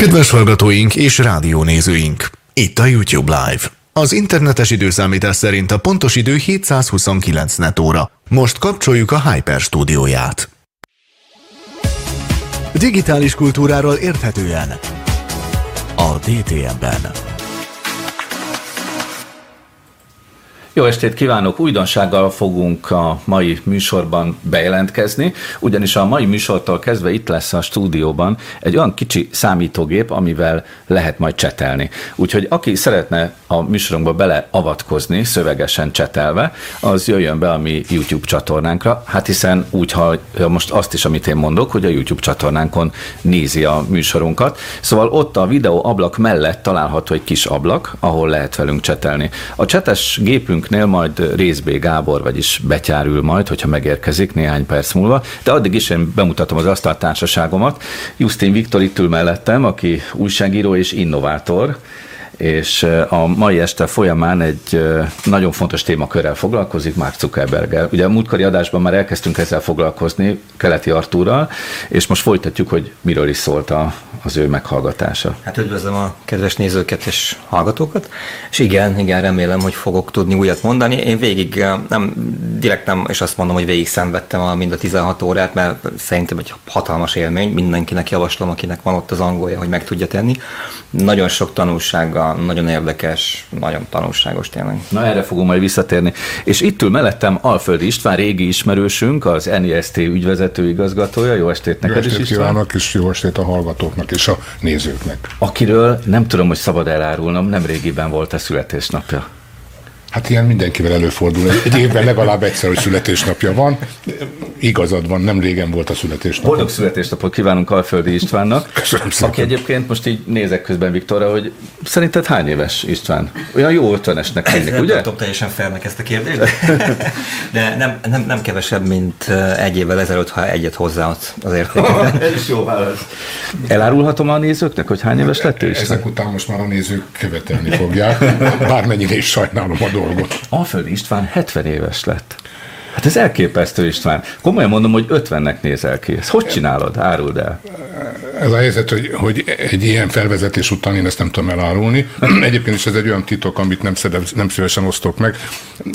Kedves hallgatóink és rádiónézőink! Itt a YouTube Live. Az internetes időszámítás szerint a pontos idő 729 netóra. Most kapcsoljuk a Hyper stúdióját. Digitális kultúráról érthetően a DTM-ben. Jó estét kívánok! Újdonsággal fogunk a mai műsorban bejelentkezni, ugyanis a mai műsortól kezdve itt lesz a stúdióban egy olyan kicsi számítógép, amivel lehet majd csetelni. Úgyhogy aki szeretne a műsorunkba beleavatkozni, szövegesen csetelve, az jöjjön be a mi YouTube csatornánkra. Hát hiszen úgy, ha most azt is, amit én mondok, hogy a YouTube csatornánkon nézi a műsorunkat. Szóval ott a videó ablak mellett található egy kis ablak, ahol lehet velünk csetelni. A csetes gépünknél majd Részbé Gábor, vagyis betyárül majd, hogyha megérkezik néhány perc múlva, de addig is én bemutatom az asztaltársaságomat. Justin Viktor itt ül mellettem, aki újságíró és innovátor, és a mai este folyamán egy nagyon fontos témakörrel foglalkozik, Mark Zuckerberg-el. Ugye a múltkori adásban már elkezdtünk ezzel foglalkozni, Keleti Artúrral, és most folytatjuk, hogy miről is szólt a, az ő meghallgatása. Hát üdvözlöm a kedves nézőket és hallgatókat, és igen, igen, remélem, hogy fogok tudni újat mondani. Én végig nem, direkt nem, és azt mondom, hogy végig szenvedtem a mind a 16 órát, mert szerintem egy hatalmas élmény, mindenkinek javaslom, akinek van ott az angolja, hogy meg tudja tenni. Nagyon sok tanulsággal nagyon érdekes, nagyon tanulságos tényleg. Na erre fogom majd visszatérni. És itt ül mellettem Alföldi István, régi ismerősünk, az NIST ügyvezető igazgatója. Jó estét neked jó estét is, István. kívánok, és jó estét a hallgatóknak és a nézőknek. Akiről nem tudom, hogy szabad elárulnom, nem régiben volt a születésnapja. Hát ilyen mindenkivel előfordul. Egy évben legalább egyszer, hogy születésnapja van. Igazad van, nem régen volt a születésnap. Boldog születésnapot kívánunk Alföldi Istvánnak. Köszönöm szépen. Aki egyébként most így nézek közben Viktorra, hogy szerinted hány éves István? Olyan jó ötvenesnek tűnik, nem ugye? tartom teljesen felnek ezt a kérdést, de nem, nem, nem kevesebb, mint egy évvel ezelőtt, ha egyet hozzáadsz az értéket. Ez is jó válasz. Elárulhatom a nézőknek, hogy hány éves lettél István? Ezek után most már a nézők követelni fogják, bármennyire is sajnálom a dolgot. Alföldi István 70 éves lett. Hát ez elképesztő István. Komolyan mondom, hogy 50-nek nézel ki. Ezt hogy csinálod? Áruld el. Ez a helyzet, hogy, hogy egy ilyen felvezetés után én ezt nem tudom elárulni. Egyébként is ez egy olyan titok, amit nem, szedem, nem szívesen osztok meg.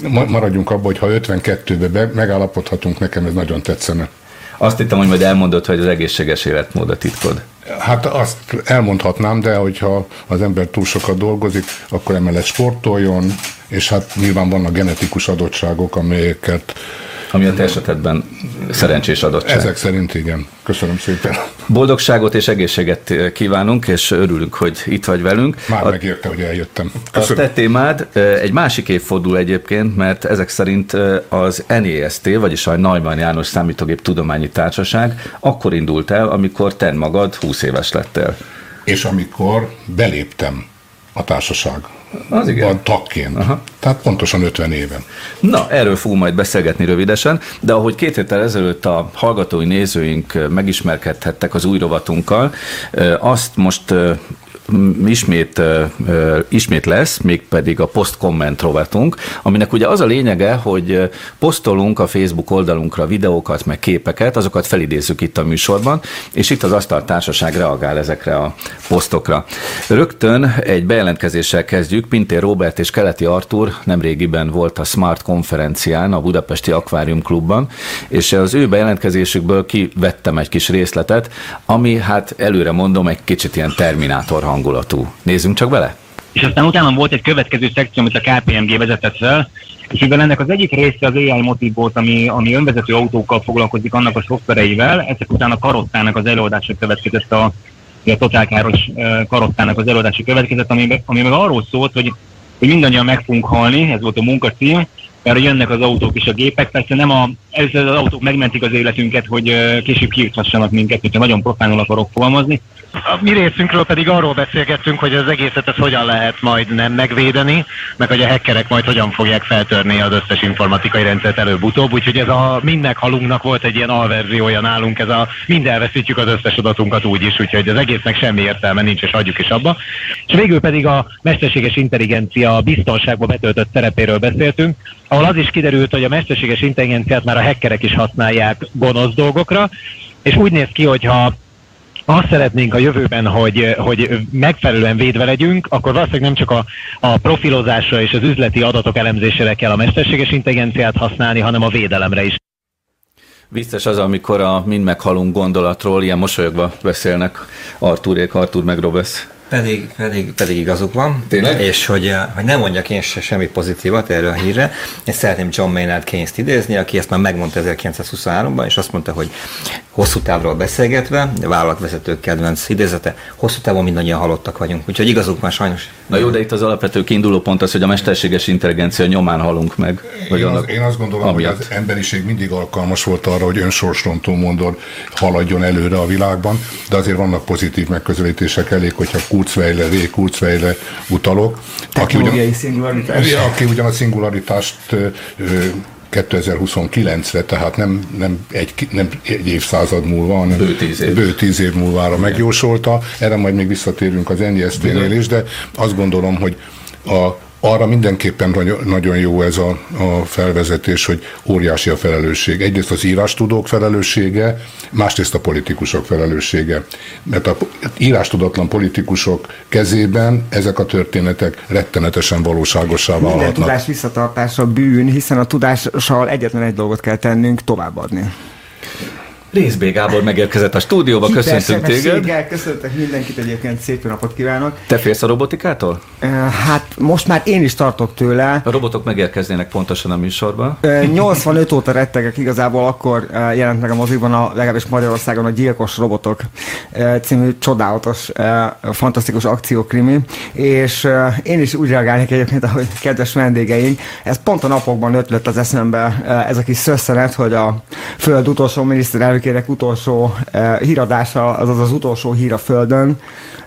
Ma- Maradjunk abban, hogy ha 52-be be- megállapodhatunk, nekem ez nagyon tetszene. Azt hittem, hogy majd elmondod, hogy az egészséges életmód a titkod. Hát azt elmondhatnám, de hogyha az ember túl sokat dolgozik, akkor emellett sportoljon, és hát nyilván vannak genetikus adottságok, amelyeket Ami a te esetedben szerencsés adottság. ezek szerint igen. Köszönöm szépen. Boldogságot és egészséget kívánunk, és örülünk, hogy itt vagy velünk. Már a, megérte, hogy eljöttem. a Köszönöm. te témád egy másik évfordul egyébként, mert ezek szerint az NEST, vagyis a Neumann János Számítógép Tudományi Társaság akkor indult el, amikor te magad 20 éves lettél. És amikor beléptem a társaság. Az igen. Tagként. Aha. Tehát pontosan 50 éven. Na, erről fogunk majd beszélgetni rövidesen, de ahogy két héttel ezelőtt a hallgatói nézőink megismerkedhettek az új rovatunkkal, azt most ismét, ismét lesz, mégpedig a post-komment rovatunk, aminek ugye az a lényege, hogy posztolunk a Facebook oldalunkra videókat, meg képeket, azokat felidézzük itt a műsorban, és itt az Asztal Társaság reagál ezekre a posztokra. Rögtön egy bejelentkezéssel kezdjük. Pintér Robert és Keleti Artur nemrégiben volt a Smart konferencián a Budapesti Akvárium Klubban, és az ő bejelentkezésükből kivettem egy kis részletet, ami hát előre mondom egy kicsit ilyen terminátor hangulatú. Nézzünk csak bele! és aztán utána volt egy következő szekció, amit a KPMG vezetett fel, és mivel ennek az egyik része az AI Motivbot, ami, ami önvezető autókkal foglalkozik, annak a szoftvereivel, ezek után a Karottának az előadása következett, a, a Totál Káros Karottának az előadása következett, ami, ami meg arról szólt, hogy, hogy mindannyian meg fogunk halni, ez volt a munkacím, mert jönnek az autók és a gépek, persze nem a, először az autók megmentik az életünket, hogy később kiuthassanak minket, hogyha nagyon profánul akarok fogalmazni, A mi részünkről pedig arról beszélgettünk, hogy az egészet ez hogyan lehet majd nem megvédeni, meg hogy a hackerek majd hogyan fogják feltörni az összes informatikai rendszert előbb-utóbb, úgyhogy ez a mind meghalunknak volt egy ilyen alverziója nálunk, ez a mind elveszítjük az összes adatunkat úgy is, úgyhogy az egésznek semmi értelme nincs, és hagyjuk is abba. És végül pedig a mesterséges intelligencia biztonságba betöltött szerepéről beszéltünk, ahol az is kiderült, hogy a mesterséges intelligenciát már a hackerek is használják gonosz dolgokra, és úgy néz ki, hogy ha azt szeretnénk a jövőben, hogy, hogy megfelelően védve legyünk, akkor valószínűleg nem csak a, a profilozásra és az üzleti adatok elemzésére kell a mesterséges intelligenciát használni, hanem a védelemre is. Biztos az, amikor a mind meghalunk gondolatról ilyen mosolyogva beszélnek Artúrék, Artúr meg Robesz. Pedig, pedig, pedig igazuk van. Tényleg? És hogy, eh, hogy nem mondjak én se semmi pozitívat erről a hírre. Én szeretném John Maynard Keynes-t idézni, aki ezt már megmondta 1923-ban, és azt mondta, hogy hosszú távról beszélgetve, vállalatvezetők kedvenc idézete, hosszú távon mindannyian halottak vagyunk. Úgyhogy igazuk van sajnos. Na jó, de itt az alapvető kiinduló pont az, hogy a mesterséges intelligencia nyomán halunk meg. Vagy Én, az, annak én azt gondolom, amiatt. hogy az emberiség mindig alkalmas volt arra, hogy önsorsrontó mondod haladjon előre a világban, de azért vannak pozitív megközelítések elég, hogyha Kurzweile, Ray Kurzweile utalok. Aki ugyan, Technológiai aki ugyan a szingularitást ö, ö, 2029-re, tehát nem, nem, egy, nem egy évszázad múlva, hanem Bő tíz év. bő tíz év múlvára megjósolta. Erre majd még visszatérünk az NIST-nél is, de azt gondolom, hogy a, arra mindenképpen nagyon- jó ez a, a felvezetés, hogy óriási a felelősség. Egyrészt az írástudók felelőssége, másrészt a politikusok felelőssége. Mert a írástudatlan politikusok kezében ezek a történetek rettenetesen valóságossá Minden válhatnak. tudás visszatartása bűn, hiszen a tudással egyetlen egy dolgot kell tennünk, továbbadni. Rész B. Gábor megérkezett a stúdióba, köszöntünk téged. Hipersebességgel Köszöntök mindenkit, egyébként szép jó napot kívánok. Te félsz a robotikától? Hát most már én is tartok tőle. A robotok megérkeznének pontosan a műsorba. Ö, 85 óta rettegek, igazából akkor ö, jelent meg a moziban, a, legalábbis Magyarországon a Gyilkos Robotok című csodálatos, fantasztikus akciókrimi, és én is úgy reagálnék egyébként, ahogy kedves vendégeink, ez pont a napokban ötlött az eszembe ez a kis szösszenet, hogy a Föld utolsó miniszterelnökének utolsó ö, híradása, azaz az utolsó hír a Földön,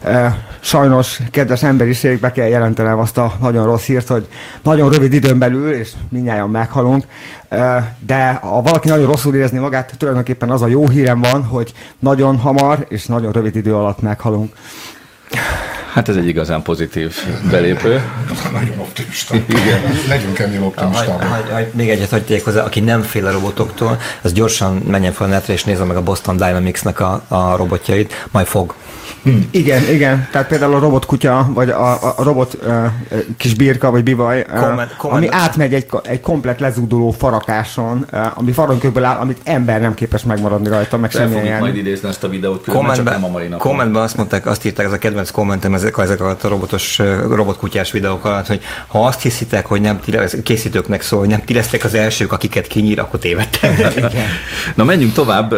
Ö, Sajnos, kedves emberiség, be kell jelentenem azt a nagyon rossz hírt, hogy nagyon rövid időn belül, és mindjárt meghalunk, Ö, de ha valaki nagyon rosszul érezni magát, tulajdonképpen az a jó hírem van, hogy nagyon hamar és nagyon rövid idő alatt meghalunk. Hát ez egy igazán pozitív belépő. Nagyon optimista. Igen. Legyünk ennél optimistábbak. még egyet hagyják hozzá, aki nem fél a robotoktól, az gyorsan menjen fel a netre és nézze meg a Boston Dynamics-nek a, a robotjait, majd fog. Igen, igen, tehát például a robotkutya, vagy a, a, a robot uh, kis birka, vagy bivaj, uh, Comment- comment- ami átmegy egy, egy komplet lezúduló farakáson, uh, ami faronkökből áll, amit ember nem képes megmaradni rajta, meg semmilyen majd idézni ezt a videót, különben csak nem a mai napon. kommentben azt mondták, azt írták, ez a kedvenc kommentem ezek, ezek a robotos, robotkutyás videók alatt, hogy ha azt hiszitek, hogy nem ti, ez készítőknek szól, hogy nem ti lesztek az elsők, akiket kinyír, akkor tévedtek. Na menjünk tovább.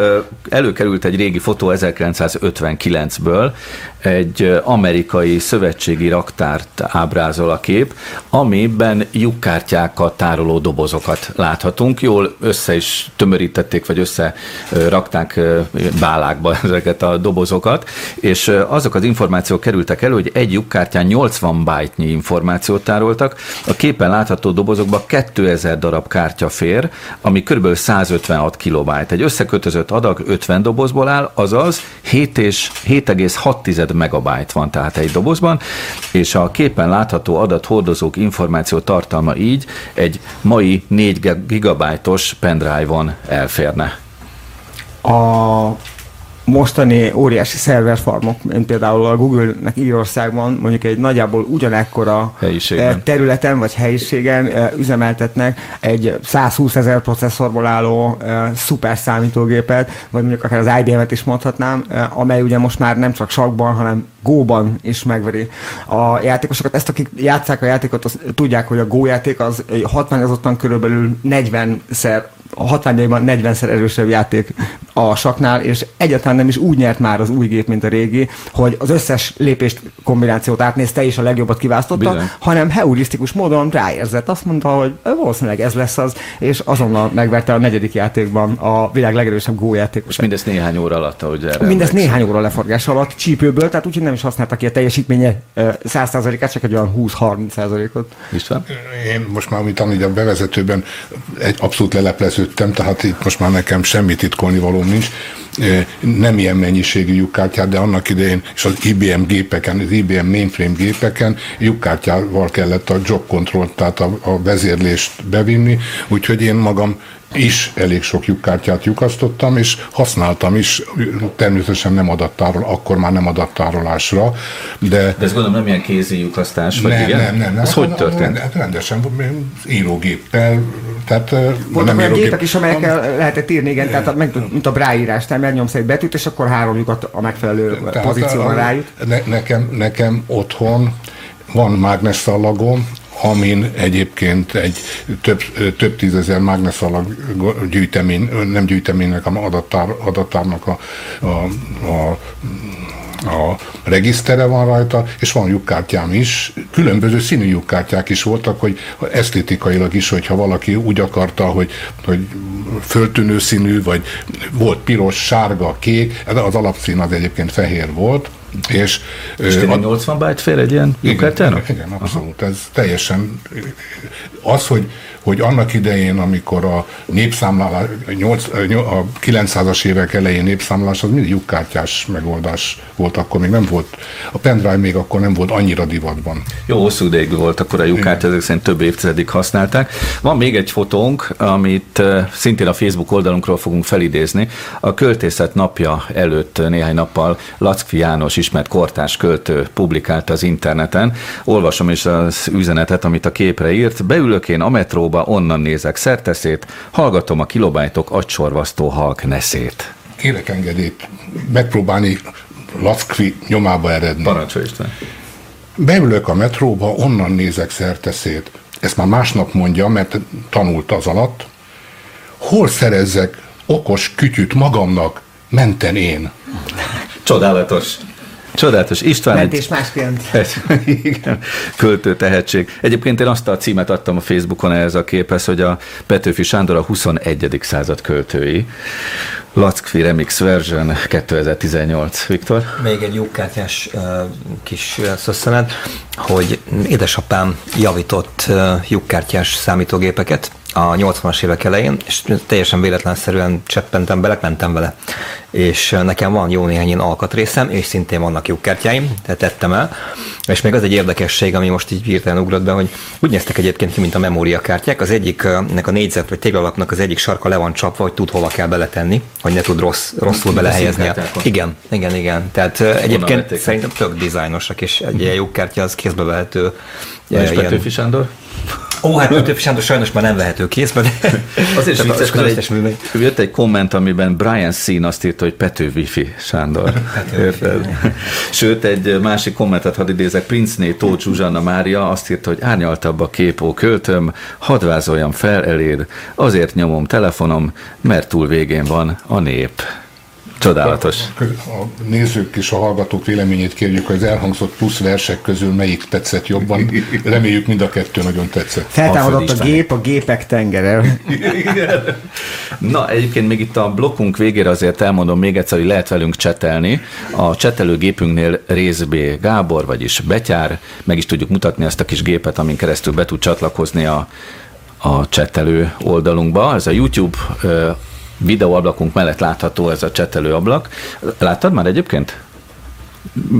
Előkerült egy régi fotó 1959-ből, egy amerikai szövetségi raktárt ábrázol a kép, amiben lyukkártyákat tároló dobozokat láthatunk. Jól össze is tömörítették, vagy össze rakták bálákba ezeket a dobozokat, és azok az információk kerültek elő, hogy egy lyukkártyán 80 byte információt tároltak, a képen látható dobozokba 2000 darab kártya fér, ami kb. 156 kilobájt. Egy összekötözött adag 50 dobozból áll, azaz 7 és 7,6 megabyte van tehát egy dobozban, és a képen látható adathordozók információ tartalma így egy mai 4 gigabájtos pendrive-on elférne. a mostani óriási szerverfarmok, mint például a Google-nek Írországban mondjuk egy nagyjából ugyanekkora Helyiségben. eh, területen vagy helyiségen eh, üzemeltetnek egy 120 ezer processzorból álló eh, szuper számítógépet, vagy mondjuk akár az IBM-et is mondhatnám, amely ugye most már nem csak sakban, hanem Go-ban is megveri a játékosokat. Ezt akik játszák a játékot, az tudják, hogy a Go játék az hatványozottan körülbelül 40-szer a hatványaiban 40-szer erősebb játék a saknál, és egyáltalán nem is úgy nyert már az új gép, mint a régi, hogy az összes lépést kombinációt átnézte és a legjobbat kiválasztotta, Bizony. hanem heurisztikus módon ráérzett. Azt mondta, hogy valószínűleg ez lesz az, és azonnal megverte a negyedik játékban a világ legerősebb Go játékos. És mindezt néhány óra alatt, ahogy erre Mindezt emlékszem. néhány óra leforgás alatt csípőből, tehát úgyhogy nem is használta ki a teljesítménye ö, 100%-át, csak egy olyan 20-30%-ot. István? Én most már, amit a bevezetőben egy abszolút lelepleződtem, tehát itt most már nekem semmi titkolni valóm nincs. nem ilyen mennyiségű lyukkártyát, de annak idején, és az IBM gépeken, az IBM mainframe gépeken lyukkártyával kellett a job control, tehát a, a vezérlést bevinni, úgyhogy én magam is elég sok lyukkártyát lyukasztottam, és használtam is, természetesen nem adattárol, akkor már nem adattárolásra, de... De ez gondolom nem ilyen kézi lyukasztás, vagy nem, igen? nem, nem, nem. Ez hogy történt? Hát rendesen, írógéppel, tehát Voltak nem olyan írógép- gépek is, amelyekkel lehetett írni, igen, tehát meg- mint a bráírás, tehát megnyomsz egy betűt, és akkor három lyukat a megfelelő Tehát pozícióban a- rájut. Ne, nekem, nekem otthon van mágneszszallagom, amin egyébként egy több, több tízezer mágneszallag gyűjtemény, nem gyűjteménynek, hanem adattár, adattárnak a, a, a a regisztere van rajta, és van lyukkártyám is. Különböző színű lyukkártyák is voltak, hogy esztétikailag is, hogyha valaki úgy akarta, hogy, hogy föltűnő színű, vagy volt piros, sárga, kék, az alapszín az egyébként fehér volt, és, És ö, a- 80 byte fél egy ilyen igen, igen, abszolút. Ez teljesen az, hogy, hogy annak idején, amikor a népszámlálás, a nyolc- a 900-as évek elején népszámlálás, az mindig lyukkártyás megoldás volt, akkor még nem volt, a pendrive még akkor nem volt annyira divatban. Jó, hosszú ideig volt akkor a lyukkártya, ezek szerint több évtizedig használták. Van még egy fotónk, amit szintén a Facebook oldalunkról fogunk felidézni. A költészet napja előtt néhány nappal Lackfi János ismert kortárs költő publikálta az interneten. Olvasom is az üzenetet, amit a képre írt. Beülök én a metróba, onnan nézek szerteszét, hallgatom a kilobájtok agysorvasztó halk neszét. Kérek engedélyt megpróbálni Lackfi nyomába eredni. Parancsolj István. Beülök a metróba, onnan nézek szerteszét. Ezt már másnap mondja, mert tanult az alatt. Hol szerezzek okos kütyüt magamnak, menten én? Csodálatos. Csodálatos. István egy- Mentés másként. Ez, igen, költő tehetség. Egyébként én azt a címet adtam a Facebookon ehhez a képhez, hogy a Petőfi Sándor a 21. század költői. Lackfi Remix Version 2018. Viktor? Még egy lyukkártyás uh, kis uh, szösszenet, hogy édesapám javított uh, lyukkártyás számítógépeket a 80-as évek elején, és teljesen véletlenszerűen cseppentem bele, mentem vele. És nekem van jó néhány ilyen alkatrészem, és szintén vannak lyukkártyáim, tehát tettem el. És még az egy érdekesség, ami most így hirtelen ugrott be, hogy úgy néztek egyébként ki, mint a memóriakártyák. Az egyiknek a négyzet vagy téglalapnak az egyik sarka le van csapva, hogy tud hova kell beletenni, hogy ne tud rossz, rosszul belehelyezni. Igen, igen, igen. Tehát uh, egyébként szerintem tök dizájnosak, és egy ilyen lyukkártya az kézbe vehető. És Petőfi Sándor? Ó, hát Petőfi Sándor sajnos már nem vehető kézbe, de Azért is vicces, mert egy, jött egy komment, amiben Brian Szín azt írta, hogy Pető Wifi Sándor. Érted? Sőt, egy másik kommentet hadd idézek, Princné Tóth Zsuzsanna Mária azt írta, hogy árnyaltabb a kép, ó költöm, hadd vázoljam fel eléd, azért nyomom telefonom, mert túl végén van a nép. Csodálatos. A nézők és a hallgatók véleményét kérjük, hogy az elhangzott plusz versek közül melyik tetszett jobban. Reméljük mind a kettő nagyon tetszett. Feltámadott a gép, a gépek tengere. Na, egyébként még itt a blokkunk végére azért elmondom még egyszer, hogy lehet velünk csetelni. A csetelőgépünknél Rész B. Gábor, vagyis Betyár, meg is tudjuk mutatni ezt a kis gépet, amin keresztül be tud csatlakozni a, a csetelő oldalunkba. Ez a YouTube videóablakunk mellett látható ez a csetelő ablak. Láttad már egyébként?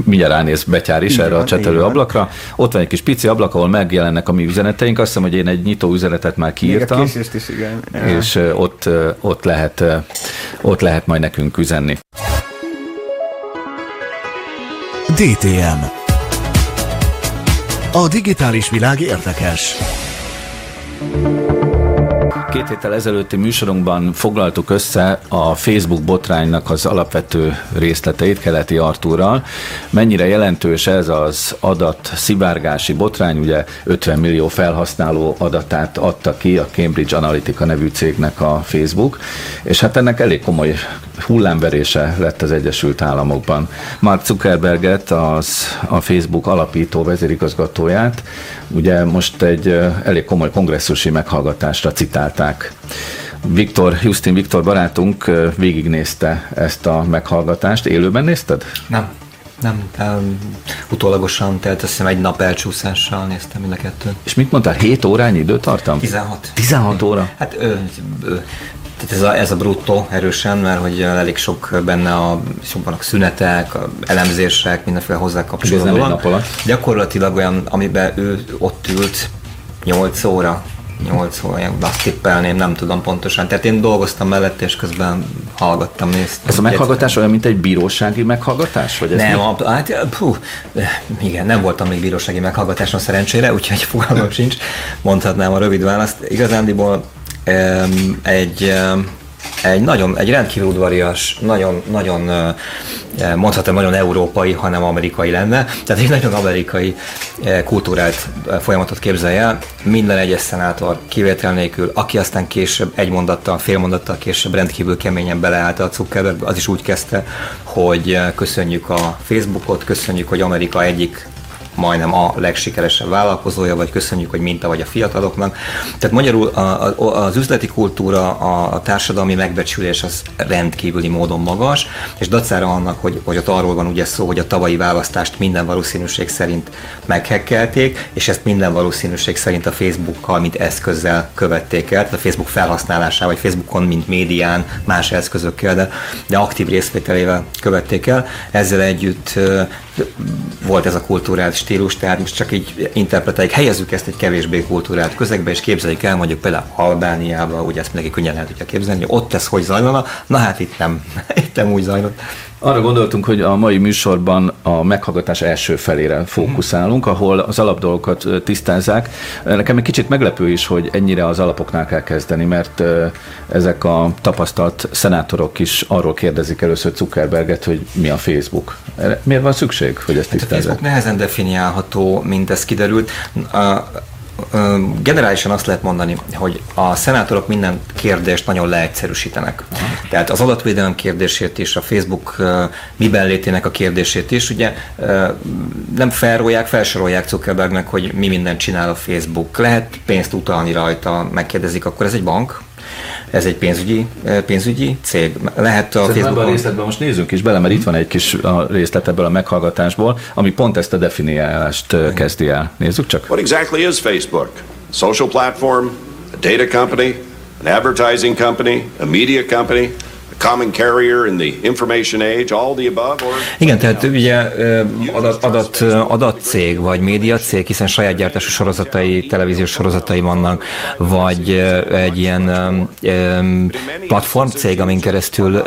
mindjárt ránéz Betyár is Így erre a csetelő ablakra. Ott van egy kis pici ablak, ahol megjelennek a mi üzeneteink. Azt hiszem, hogy én egy nyitó üzenetet már Még a kiírtam késést is, igen. és ott, ott, lehet, ott lehet majd nekünk üzenni. DTM. A digitális világ érdekes. Két héttel ezelőtti műsorunkban foglaltuk össze a Facebook botránynak az alapvető részleteit Keleti Artúrral. Mennyire jelentős ez az adat szivárgási botrány, ugye 50 millió felhasználó adatát adta ki a Cambridge Analytica nevű cégnek a Facebook, és hát ennek elég komoly hullámverése lett az Egyesült Államokban. Mark Zuckerberget, az a Facebook alapító vezérigazgatóját, ugye most egy elég komoly kongresszusi meghallgatásra citálták. Viktor, Justin Viktor barátunk végignézte ezt a meghallgatást. Élőben nézted? nem, nem, um, utólagosan, tehát azt hiszem egy nap elcsúszással néztem mind a kettőt. És mit mondtál? 7 órányi időtartam? 16. 16 óra? Hát ö, ö, Tehát ez a, ez a bruttó erősen, mert hogy elég sok benne a, sok vannak szünetek, a elemzések, mindenféle hozzá kapcsolódó dolog. Gyakorlatilag olyan, amiben ő ott ült 8 óra, 8 óra, azt tippelném, nem tudom pontosan. Tehát én dolgoztam mellett, és közben hallgattam, néztem. Ez a meghallgatás olyan, mint egy bírósági meghallgatás? Vagy ez nem, a, hát, pú, igen, nem voltam még bírósági meghallgatáson szerencsére, úgyhogy fogalmam sincs, mondhatnám a rövid választ. Igazándiból egy, egy nagyon, egy rendkívül udvarias, nagyon, nagyon mondhatom, nagyon európai, hanem amerikai lenne. Tehát egy nagyon amerikai kultúrált folyamatot képzelj el. Minden egyes szenátor kivétel nélkül, aki aztán később egy mondattal, fél mondattal később rendkívül keményen beleállt a Zuckerberg, az is úgy kezdte, hogy köszönjük a Facebookot, köszönjük, hogy Amerika egyik majdnem a legsikeresebb vállalkozója, vagy köszönjük, hogy minta vagy a fiataloknak. Tehát magyarul az üzleti kultúra, a, a társadalmi megbecsülés az rendkívüli módon magas, és dacára annak, hogy, hogy ott arról van ugye szó, hogy a tavalyi választást minden valószínűség szerint meghekkelték, és ezt minden valószínűség szerint a Facebookkal, mint eszközzel követték el, tehát a Facebook felhasználásával, vagy Facebookon, mint médián, más eszközökkel, de, de aktív részvételével követték el. Ezzel együtt volt ez a kulturális stílus, tehát most csak így interpretáljuk, helyezzük ezt egy kevésbé kultúrált közegbe, és képzeljük el mondjuk például Albániába, ugye ezt mindenki könnyen el tudja képzelni, ott ez hogy zajlana, na hát itt nem, itt nem úgy zajlott. Arra gondoltunk, hogy a mai műsorban a meghallgatás első felére fókuszálunk, ahol az alapdolgokat tisztázzák. Nekem egy kicsit meglepő is, hogy ennyire az alapoknál kell kezdeni, mert ezek a tapasztalt szenátorok is arról kérdezik először Zuckerberget, hogy mi a Facebook. Miért van szükség, hogy ezt tisztázzák? Hát a Facebook nehezen definiálható, mint ez kiderült generálisan azt lehet mondani, hogy a szenátorok minden kérdést nagyon leegyszerűsítenek. Tehát az adatvédelem kérdését is, a Facebook miben létének a kérdését is, ugye nem felrólják, felsorolják Zuckerbergnek, hogy mi mindent csinál a Facebook. Lehet pénzt utalni rajta, megkérdezik, akkor ez egy bank? Ez egy pénzügyi, eh, pénzügyi cég. Lehet a Facebookon... a részletben most nézzünk is bele, mert itt van egy kis részlet ebből a meghallgatásból, ami pont ezt a definiálást eh, kezdi el. Nézzük csak. What exactly is Facebook? A social platform, a data company, an advertising company, a media company, common carrier in the information age, all the above? Or Igen, tehát ugye adat, adat, adatcég, vagy médiacég, hiszen saját gyártású sorozatai, televíziós sorozatai vannak, vagy egy ilyen platformcég, amin keresztül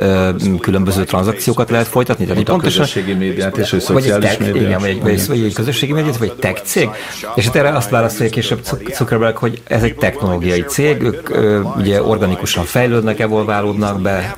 különböző tranzakciókat lehet folytatni. Tehát pontosan, közösségi médiát és szociális médiát. Igen, vagy, vagy, vagy egy közösségi médiát, vagy tech cég. És hát erre azt válaszolja később Zuckerberg, hogy ez egy technológiai cég, ők ugye organikusan fejlődnek, evolválódnak be,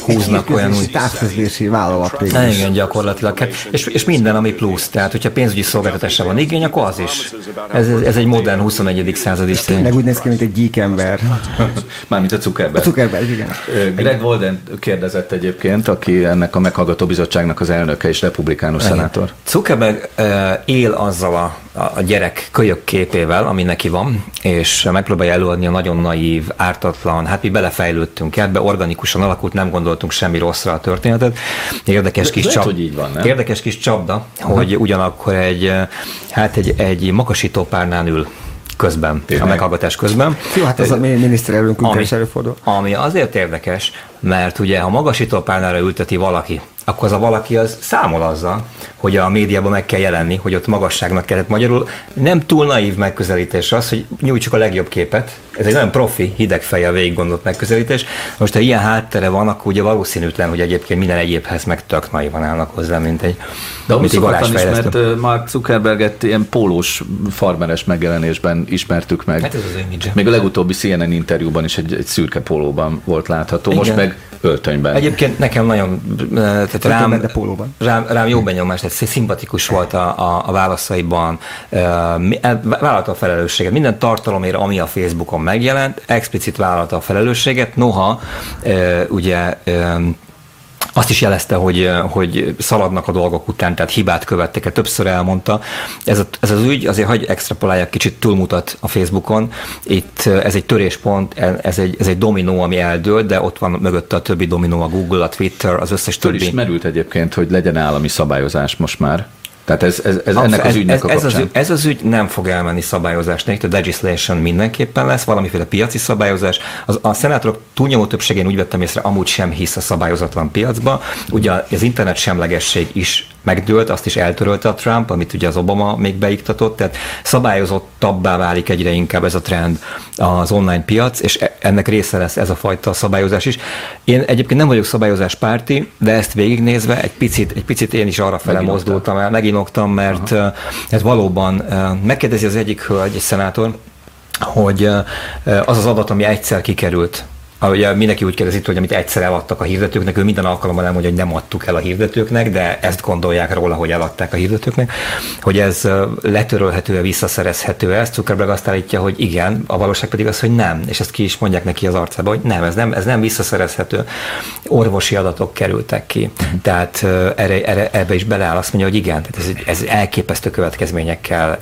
húznak olyan új távközlési vállalat. Igen, gyakorlatilag. Hát, és, és minden, ami plusz. Tehát, hogyha pénzügyi szolgáltatásra van igény, akkor az is. Ez, ez egy modern 21. századi cég. Tényleg úgy néz ki, mint egy geek ember. Mármint a Zuckerberg. A Zuckerberg, igen. Greg Walden kérdezett egyébként, aki ennek a meghallgató bizottságnak az elnöke és republikánus szenátor. Zuckerberg él azzal a a gyerek kölyök képével, ami neki van, és megpróbálja előadni a nagyon naív, ártatlan, hát mi belefejlődtünk ebbe, organikusan alakult, nem gondoltunk semmi rosszra a történetet. Érdekes kis, csap... hogy így van, nem? Érdekes kis csapda, Aha. hogy ugyanakkor egy, hát egy, egy makasító párnál ül közben, Tényleg. a meghallgatás közben. Jó, hát ez a miniszterelnökünk is előfordul. Ami azért érdekes, mert ugye ha magasító párnára ülteti valaki, akkor az a valaki az számol azzal, hogy a médiában meg kell jelenni, hogy ott magasságnak kellett magyarul. Nem túl naív megközelítés az, hogy nyújtsuk a legjobb képet. Ez egy nagyon profi, hideg fejjel végig gondolt megközelítés. Most, ha ilyen háttere van, akkor ugye valószínűtlen, hogy egyébként minden egyébhez meg tök naivan állnak hozzá, mint egy De mint egy is, mert Mark Zuckerberget ilyen pólós farmeres megjelenésben ismertük meg. Hát ez az image. Még a legutóbbi CNN interjúban is egy, egy szürke pólóban volt látható, Igen. most meg öltönyben. Egyébként nekem nagyon, tehát rám, rám, rám jó benyomás, tehát szimpatikus volt a, a, a válaszaiban, vállalta a felelősséget. Minden tartalomért, ami a Facebookon megjelent, explicit vállalta a felelősséget, noha ugye azt is jelezte, hogy, hogy szaladnak a dolgok után, tehát hibát követtek, többször elmondta. Ez, a, ez az ügy, azért hagy extrapolálják, kicsit túlmutat a Facebookon. Itt ez egy töréspont, ez egy, ez egy dominó, ami eldől, de ott van mögötte a többi dominó, a Google, a Twitter, az összes Föl többi. is merült egyébként, hogy legyen állami szabályozás most már Tehát ez, ez, ez ennek az ügynek ez, a ez, az, kapcsán. ügy- ez az ügy nem fog elmenni szabályozás nélkül, legislation mindenképpen lesz, valamiféle piaci szabályozás. Az, a szenátorok túlnyomó többségén úgy vettem észre, amúgy sem hisz a szabályozatlan piacba. Ugye az internet semlegesség is megdőlt, azt is eltörölte a Trump, amit ugye az Obama még beiktatott, tehát szabályozottabbá válik egyre inkább ez a trend az online piac, és e- ennek része lesz ez a fajta szabályozás is. Én egyébként nem vagyok szabályozás párti, de ezt végignézve egy picit, egy picit én is arra fele Meginogtál. mozdultam el, meginoktam, mert uh, ez valóban, uh, megkérdezi az egyik hölgy, egy szenátor, hogy uh, az az adat, ami egyszer kikerült, Ugye mindenki úgy kérdezi, hogy amit egyszer eladtak a hirdetőknek, ő minden alkalommal elmondja, hogy nem adtuk el a hirdetőknek, de ezt gondolják róla, hogy eladták a hirdetőknek, hogy ez letörölhető-e, visszaszerezhető-e. Ezt Zuckerberg azt állítja, hogy igen, a valóság pedig az, hogy nem. És ezt ki is mondják neki az arcába, hogy nem, ez nem, ez nem visszaszerezhető. Orvosi adatok kerültek ki. Tehát erre, erre, ebbe is beleáll, azt mondja, hogy igen, tehát ez, ez elképesztő következményekkel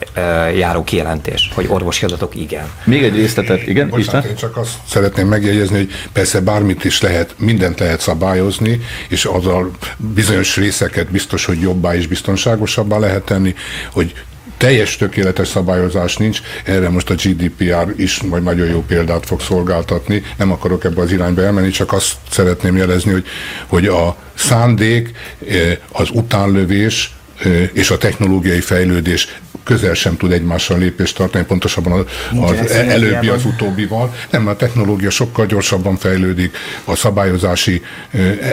járó kijelentés, hogy orvosi adatok igen. Még egy részletet, igen, Bocsánat, én csak azt szeretném megjegyezni, hogy persze bármit is lehet, mindent lehet szabályozni, és azzal bizonyos részeket biztos, hogy jobbá és biztonságosabbá lehet tenni, hogy teljes tökéletes szabályozás nincs, erre most a GDPR is majd nagyon jó példát fog szolgáltatni. Nem akarok ebbe az irányba elmenni, csak azt szeretném jelezni, hogy, hogy a szándék, eh, az utánlövés, ö, és a technológiai fejlődés közel sem tud egymással lépést tartani, pontosabban az, az ez előbbi az utóbbival. Nem, a technológia sokkal gyorsabban fejlődik, a szabályozási,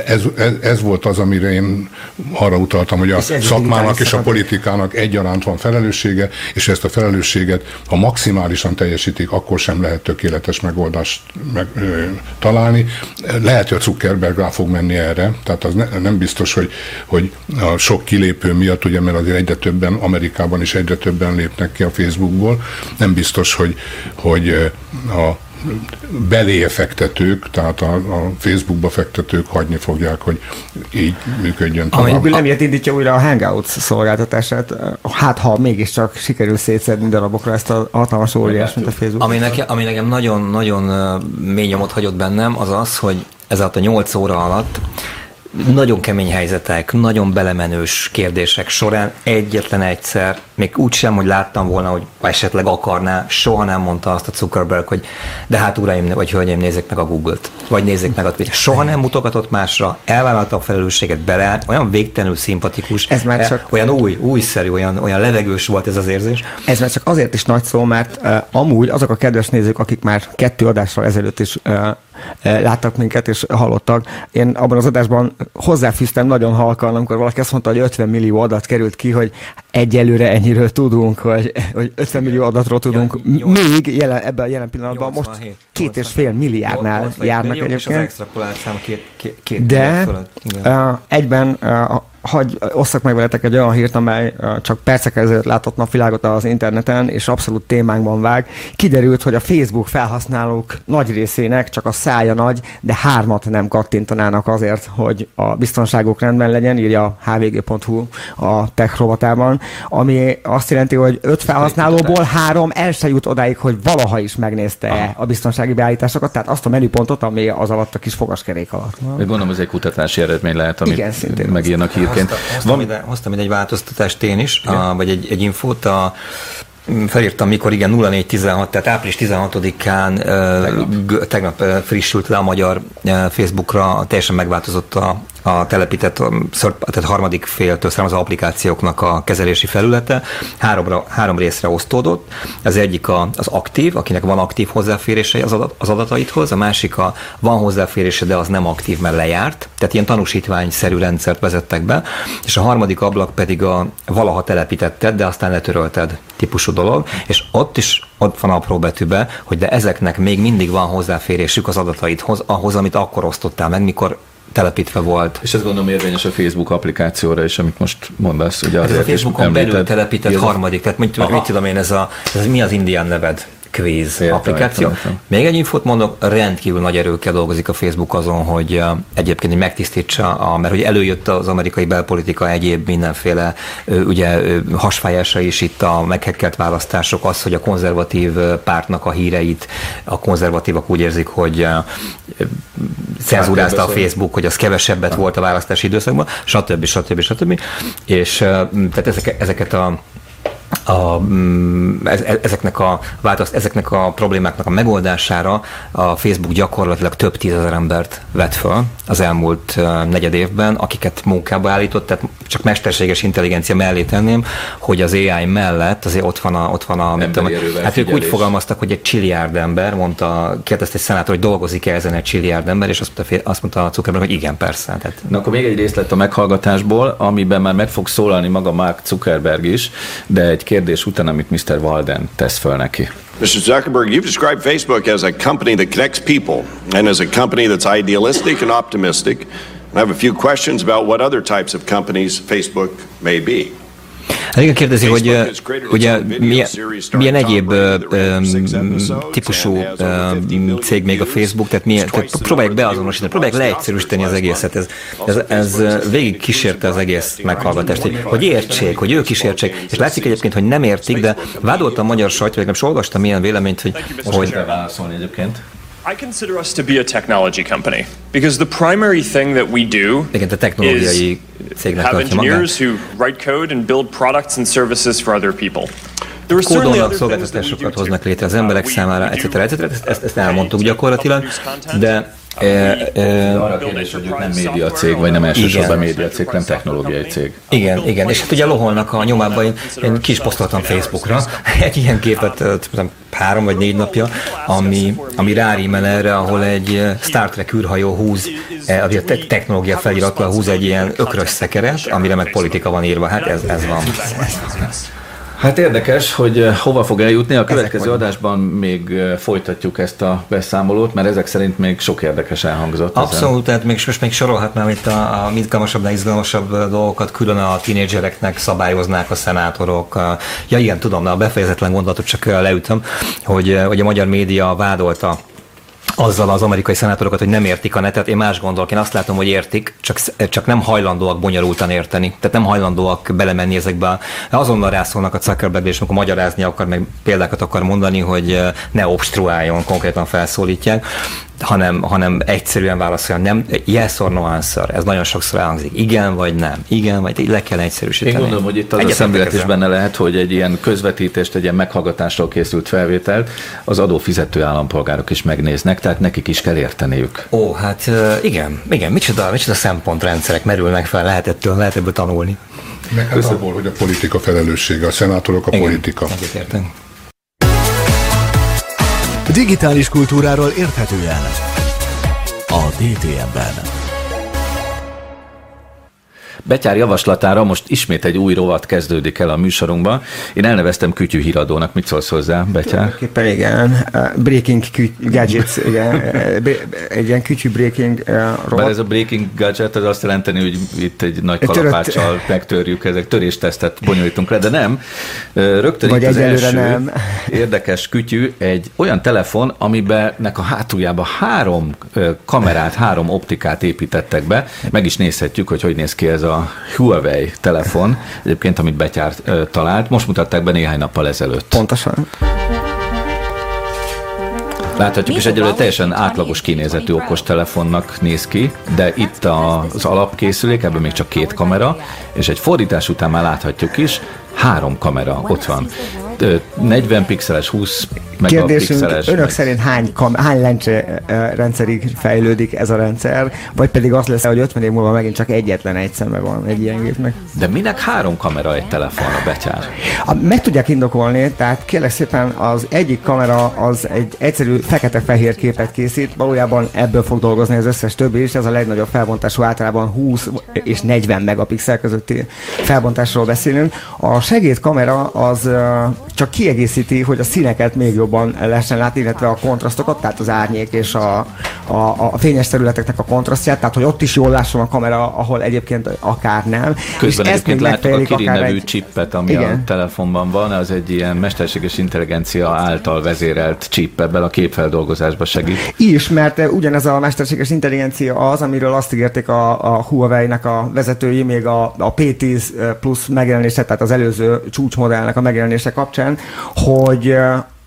ez, ez, ez volt az, amire én arra utaltam, hogy a És szakmának és a politikának egyaránt van felelőssége, és ezt a felelősséget, ha maximálisan teljesítik, akkor sem lehet tökéletes megoldást meg, ö, találni. Lehet, hogy a Zuckerberg rá fog menni erre, tehát az ne, nem biztos, hogy, hogy a sok kilépő miatt, ugye, mert azért egyre többen, Amerikában is egyre többen lépnek ki a Facebookból, nem biztos, hogy, hogy ö, a beléje fektetők, tehát a, a Facebookba fektetők hagyni fogják, hogy így működjön tovább. Végül emiatt indítja újra a Hangouts szolgáltatását, hát ha mégiscsak sikerül szétszedni darabokra ezt a hatalmas óriás, mint a Facebook. Ami nekem, ami nekem nagyon-nagyon ö, mély nyomot hagyott bennem, az az, hogy ez alatt a 8 óra alatt nagyon kemény helyzetek, nagyon belemenős kérdések során egyetlen egyszer, még úgy sem, hogy láttam volna, hogy esetleg akarná, soha nem mondta azt a Zuckerberg, hogy de hát uraim, vagy hölgyeim, nézzék meg a Google-t, vagy nézzék meg a Twitter. Soha nem mutogatott másra, elvállalta a felelősséget, beleállt, olyan végtelenül szimpatikus, Ez már e- csak- olyan új, újszerű, olyan, olyan levegős volt ez az érzés. Ez már csak azért is nagy szó, mert uh, amúgy azok a kedves nézők, akik már kettő adással ezelőtt is uh, láttak minket és hallottak, én abban az adásban hozzáfűztem nagyon halkan, amikor valaki azt mondta, hogy 50 millió adat került ki, hogy egyelőre ennyiről tudunk, hogy, hogy 50 millió adatról tudunk, Ja, még jelen, ebben a jelen pillanatban most 87, két és fél milliárdnál 80 járnak millió, És az egyébként. extrapolált szám két, két, két De fölött. Uh, egyben uh, hagy osszak meg veletek egy olyan hírt, amely csak percekkel ezelőtt látott napvilágot az interneten, és abszolút témánkban vág. Kiderült, hogy a Facebook felhasználók nagy részének csak a szája nagy, de hármat nem kattintanának azért, hogy a biztonságuk rendben legyen, írja a hvg.hu a tech rovatában, ami azt jelenti, hogy öt felhasználóból három el se jut odáig, hogy valaha is megnézte a biztonsági beállításokat, tehát azt a menüpontot, ami az alatt a kis fogaskerék alatt van. Gondolom, ez egy kutatási eredmény lehet, amit Igen, megírnak hírként. Hoztam, hoztam, ide, hoztam ide egy változtatást én is, a, vagy egy, egy infót. A, felírtam, mikor igen, 0416, tehát április 16-án tegnap, tegnap frissült le a magyar Facebookra, teljesen megváltozott a, a telepített, tehát harmadik féltől származó applikációknak a kezelési felülete. Háromra, három részre osztódott. Az egyik a, az aktív, akinek van aktív hozzáférése az, adat, az adataidhoz, a másik a van hozzáférése, de az nem aktív, mert lejárt. Tehát ilyen tanúsítványszerű rendszert vezettek be, és a harmadik ablak pedig a valaha telepítetted, de aztán letörölted típusú dolog, és ott is ott van apró betűbe, hogy de ezeknek még mindig van hozzáférésük az adataidhoz, ahhoz, amit akkor osztottál meg, mikor telepítve volt. És ez gondolom érvényes a Facebook applikációra is, amit most mondasz. Ugye Ez a Facebookon belül telepített Igen. harmadik, tehát mit, mit tudom én, ez a, ez mi az indián neved? Quiz Értem, applikáció. értem, értem. Még egy infót mondok, rendkívül nagy erőkkel dolgozik a Facebook azon, hogy egyébként hogy megtisztítsa, a, mert hogy előjött az amerikai belpolitika egyéb mindenféle ugye hasfájása is itt a meghekkelt választások, az, hogy a konzervatív pártnak a híreit a konzervatívak úgy érzik, hogy cenzúrázta a Facebook, hogy az kevesebbet volt a választási időszakban, stb. stb. stb. És uh, tehát ezek, ezeket a a, mm, ez- ez- ezeknek, a, változt, ezeknek a problémáknak a megoldására a Facebook gyakorlatilag több tízezer embert vett föl az elmúlt negyed évben, akiket munkába állított, tehát csak mesterséges intelligencia mellé tenném, hogy az AI mellett azért ott van a, ott van a tudom, erővel hát ők úgy figyelés. fogalmaztak, hogy egy csilliárd ember, mondta, kérdezte egy szenátor, hogy dolgozik-e ezen egy csilliárd ember, és azt mondta, azt mondta a Zuckerberg, hogy igen, persze. Tehát Na akkor még egy részlet a meghallgatásból, amiben már meg fog szólalni maga Mark Zuckerberg is, de egy kérdés után, amit Mr. Walden tesz föl neki. Mr. Zuckerberg, you've described Facebook as a company that connects people and as a company that's idealistic and optimistic. And I have a few questions about what other types of companies Facebook may be. Hát igen, kérdezi, hogy ugye milyen, milyen egyéb típusú and has over ö, 50 million cég még a. Facebook, tehát, milyen, tehát próbálják beazonosítani, próbálják leegyszerűsíteni az egészet. Ez, ez, ez végig kísérte az egész meghallgatást, hogy, hogy értsék, hogy ők is értsék. És látszik egyébként, hogy nem értik, de vádoltam a magyar sajtó, nem is olvastam ilyen véleményt, hogy, Most hogy kell válaszolni egyébként. I consider us to be a technology company because the primary thing that we do igen, is technológiai have magát. engineers who write code and build products and services for other people. Kódolnak, szolgáltatásokat hoznak létre az Uh, emberek we- számára, etc. etc. Ezt, ezt, elmondtuk gyakorlatilag, de e, e, Arra a kérdés, hogy ők nem média cég, vagy nem elsősorban média cég, nem technológiai cég. Igen, igen, és hát ugye loholnak a nyomában, én, én ki is posztoltam Facebookra egy ilyen képet, tudom, három vagy négy napja, ami, ami rárímel erre, ahol egy Star Trek űrhajó húz, eh, a te- technológia felirattal húz egy ilyen ökrös szekeret, amire meg politika van írva. Hát ez, ez van. Hát érdekes, hogy eh, hova fog eljutni. A következő adásban még eh, folytatjuk ezt a beszámolót, mert ezek szerint még sok érdekes elhangzott. ezen. Abszolút, tehát még, most még sorolhatnám itt a, a izgalmasabb, izgalmasabb dolgokat, külön a tínédzsereknek szabályoznák a szenátorok. A- Ja igen, tudom, de a befejezetlen gondolatot csak leütöm, hogy, hogy a magyar média vádolta azzal az amerikai szenátorokat, hogy nem értik a netet. Én más gondolok. Én azt látom, hogy értik, csak, csak nem hajlandóak bonyolultan érteni. Tehát nem hajlandóak belemenni ezekbe. Azonnal rászólnak a Zuckerberg, és amikor magyarázni akar, meg példákat akar mondani, hogy ne obstruáljon, konkrétan felszólítják hanem, hanem egyszerűen válaszoljon. Nem, yes or no answer. Ez nagyon sokszor elhangzik. Igen vagy nem. Igen vagy le kell egyszerűsíteni. Én gondolom, hogy itt az a Egyetértek szemlélet is benne lehet, hogy egy ilyen közvetítést, egy ilyen meghallgatásról készült felvételt az adófizető állampolgárok is megnéznek, tehát nekik is kell érteniük. Ó, hát igen, igen, micsoda, micsoda szempontrendszerek merülnek fel, lehet ettől, lehet ebből tanulni. Meg hát abból, hogy a politika felelőssége, a szenátorok a Igen, politika. Egyetértek. Digitális kultúráról érthetően a DTM-ben. Betyár javaslatára most ismét egy új rovat kezdődik el a műsorunkban. Én elneveztem kütyű híradónak. Mit szólsz hozzá, Betyár? Tulajdonképpen igen, uh, breaking kü- gadgets, igen, egy ilyen kütyű breaking uh, Bár rovat. ez a breaking gadget az azt jelenteni, hogy itt egy nagy kalapáccsal megtörjük, ezek töréstesztet bonyolítunk le, de nem. Rögtön Vagy itt az első nem. érdekes kütyű, egy olyan telefon, amiben nek a hátuljába három kamerát, három optikát építettek be. Meg is nézhetjük, hogy hogy néz ki ez a Huawei telefon, egyébként, amit Betyár talált. Most mutatták be néhány nappal ezelőtt. Pontosan. Láthatjuk, és egyelőre teljesen átlagos kinézetű okostelefonnak néz ki, de itt a- az alapkészülék, ebben még csak két kamera, és egy fordítás után már láthatjuk is, három kamera ott van. Ö, 40 pixeles, 20 Kérdésünk, önök meg- szerint hány, kam- hány lencse rendszerig fejlődik ez a rendszer, vagy pedig az lesz, hogy 50 év múlva megint csak egyetlen egy szeme van egy ilyen gépnek? De minek három kamera egy telefonra, betyár? A, meg tudják indokolni, tehát kérlek szépen az egyik kamera az egy egyszerű fekete-fehér képet készít, valójában ebből fog dolgozni az összes többi is, ez a legnagyobb felbontású általában 20 és 40 megapixel közötti felbontásról beszélünk. A segédkamera az csak kiegészíti, hogy a színeket még jobban lehessen látni, illetve a kontrasztokat, tehát az árnyék és a, a, a fényes területeknek a kontrasztját, tehát hogy ott is jól lásson a kamera, ahol egyébként akár nem. Közben és egyébként látjuk a Kirin nevű egy... csippet, ami igen. a telefonban van, az egy ilyen mesterséges intelligencia által vezérelt chip, ebben a képfeldolgozásba segít. Is, mert ugyanez a mesterséges intelligencia az, amiről azt ígérték a, a Huawei-nek a vezetői még a, a P10 plusz megjelenése, tehát az előző csúcsmodellnek a megjelenése kapcsán, hogy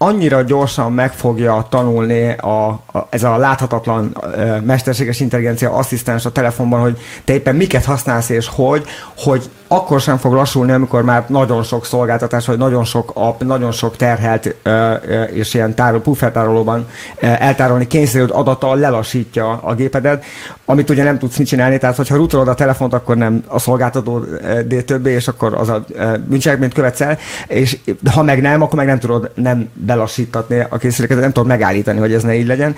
annyira gyorsan meg fogja tanulni a, a, ez a láthatatlan a, mesterséges intelligencia asszisztens a telefonban, hogy te éppen miket használsz és hogy, hogy akkor sem fog lassulni, amikor már nagyon sok szolgáltatás, vagy nagyon sok app, nagyon sok terhelt ö, és ilyen tárol, puffertárolóban eltárolni kényszerült adattal lelassítja a gépedet, amit ugye nem tudsz mit csinálni, tehát hogyha rutolod a telefont, akkor nem a szolgáltató de többé, és akkor az a bűncselekményt követsz el, és ha meg nem, akkor meg nem tudod nem belassítatni a készüléket, nem tudod megállítani, hogy ez ne így legyen.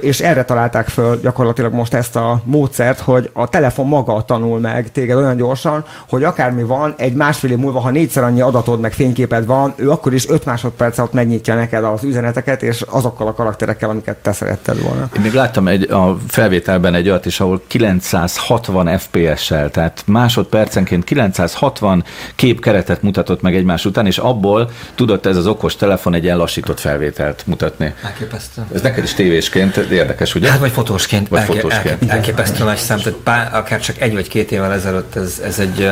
És erre találták föl gyakorlatilag most ezt a módszert, hogy a telefon maga tanul meg téged olyan gyorsan, hogy akármi van, egy másfél év múlva, ha négyszer annyi adatod meg fényképed van, ő akkor is 5 másodperc alatt megnyitja neked az üzeneteket, és azokkal a karakterekkel, amiket te szeretted volna. Én még láttam egy, a felvételben egy olyat is, ahol 960 FPS-sel, tehát másodpercenként 960 képkeretet mutatott meg egymás után, és abból tudott ez az okos telefon egy elassított felvételt mutatni. Elképesztő. Ez neked is tévésként érdekes, ugye? Hát vagy fotósként. Vagy elké- fotósként. Elképesztő nagy szám, tehát pár, akár csak egy vagy két évvel ezelőtt ez, ez egy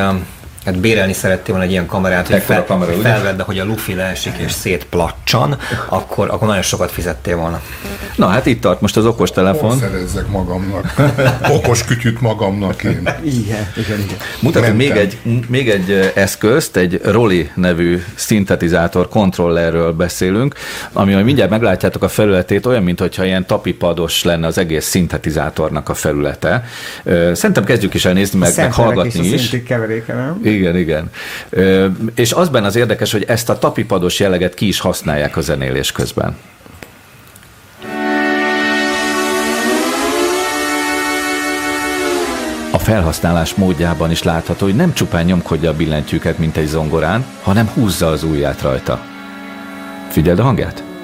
Hát bérelni szerettél volna egy ilyen kamerát, hogy, fel, kamera, hogy felvedd, hogy a lufi leesik és szétplacsan, akkor, akkor nagyon sokat fizettél volna. Na hát itt tart most az okos telefon. Hol szerezzek magamnak? Okos kütyüt magamnak én. Igen, igen, igen. Mutatom még egy, még egy eszközt, egy Roli nevű szintetizátor kontrollerről beszélünk, ami majd mindjárt meglátjátok a felületét, olyan, mintha ilyen tapipados lenne az egész szintetizátornak a felülete. Szerintem kezdjük is el nézni, meg, meg hallgatni is. A keveréke, nem? Igen, igen. És azben az érdekes, hogy ezt a tapipados jelleget ki is használják a zenélés közben. A felhasználás módjában is látható, hogy nem csupán nyomkodja a billentyűket, mint egy zongorán, hanem húzza az ujját rajta. Figyeld a hangját!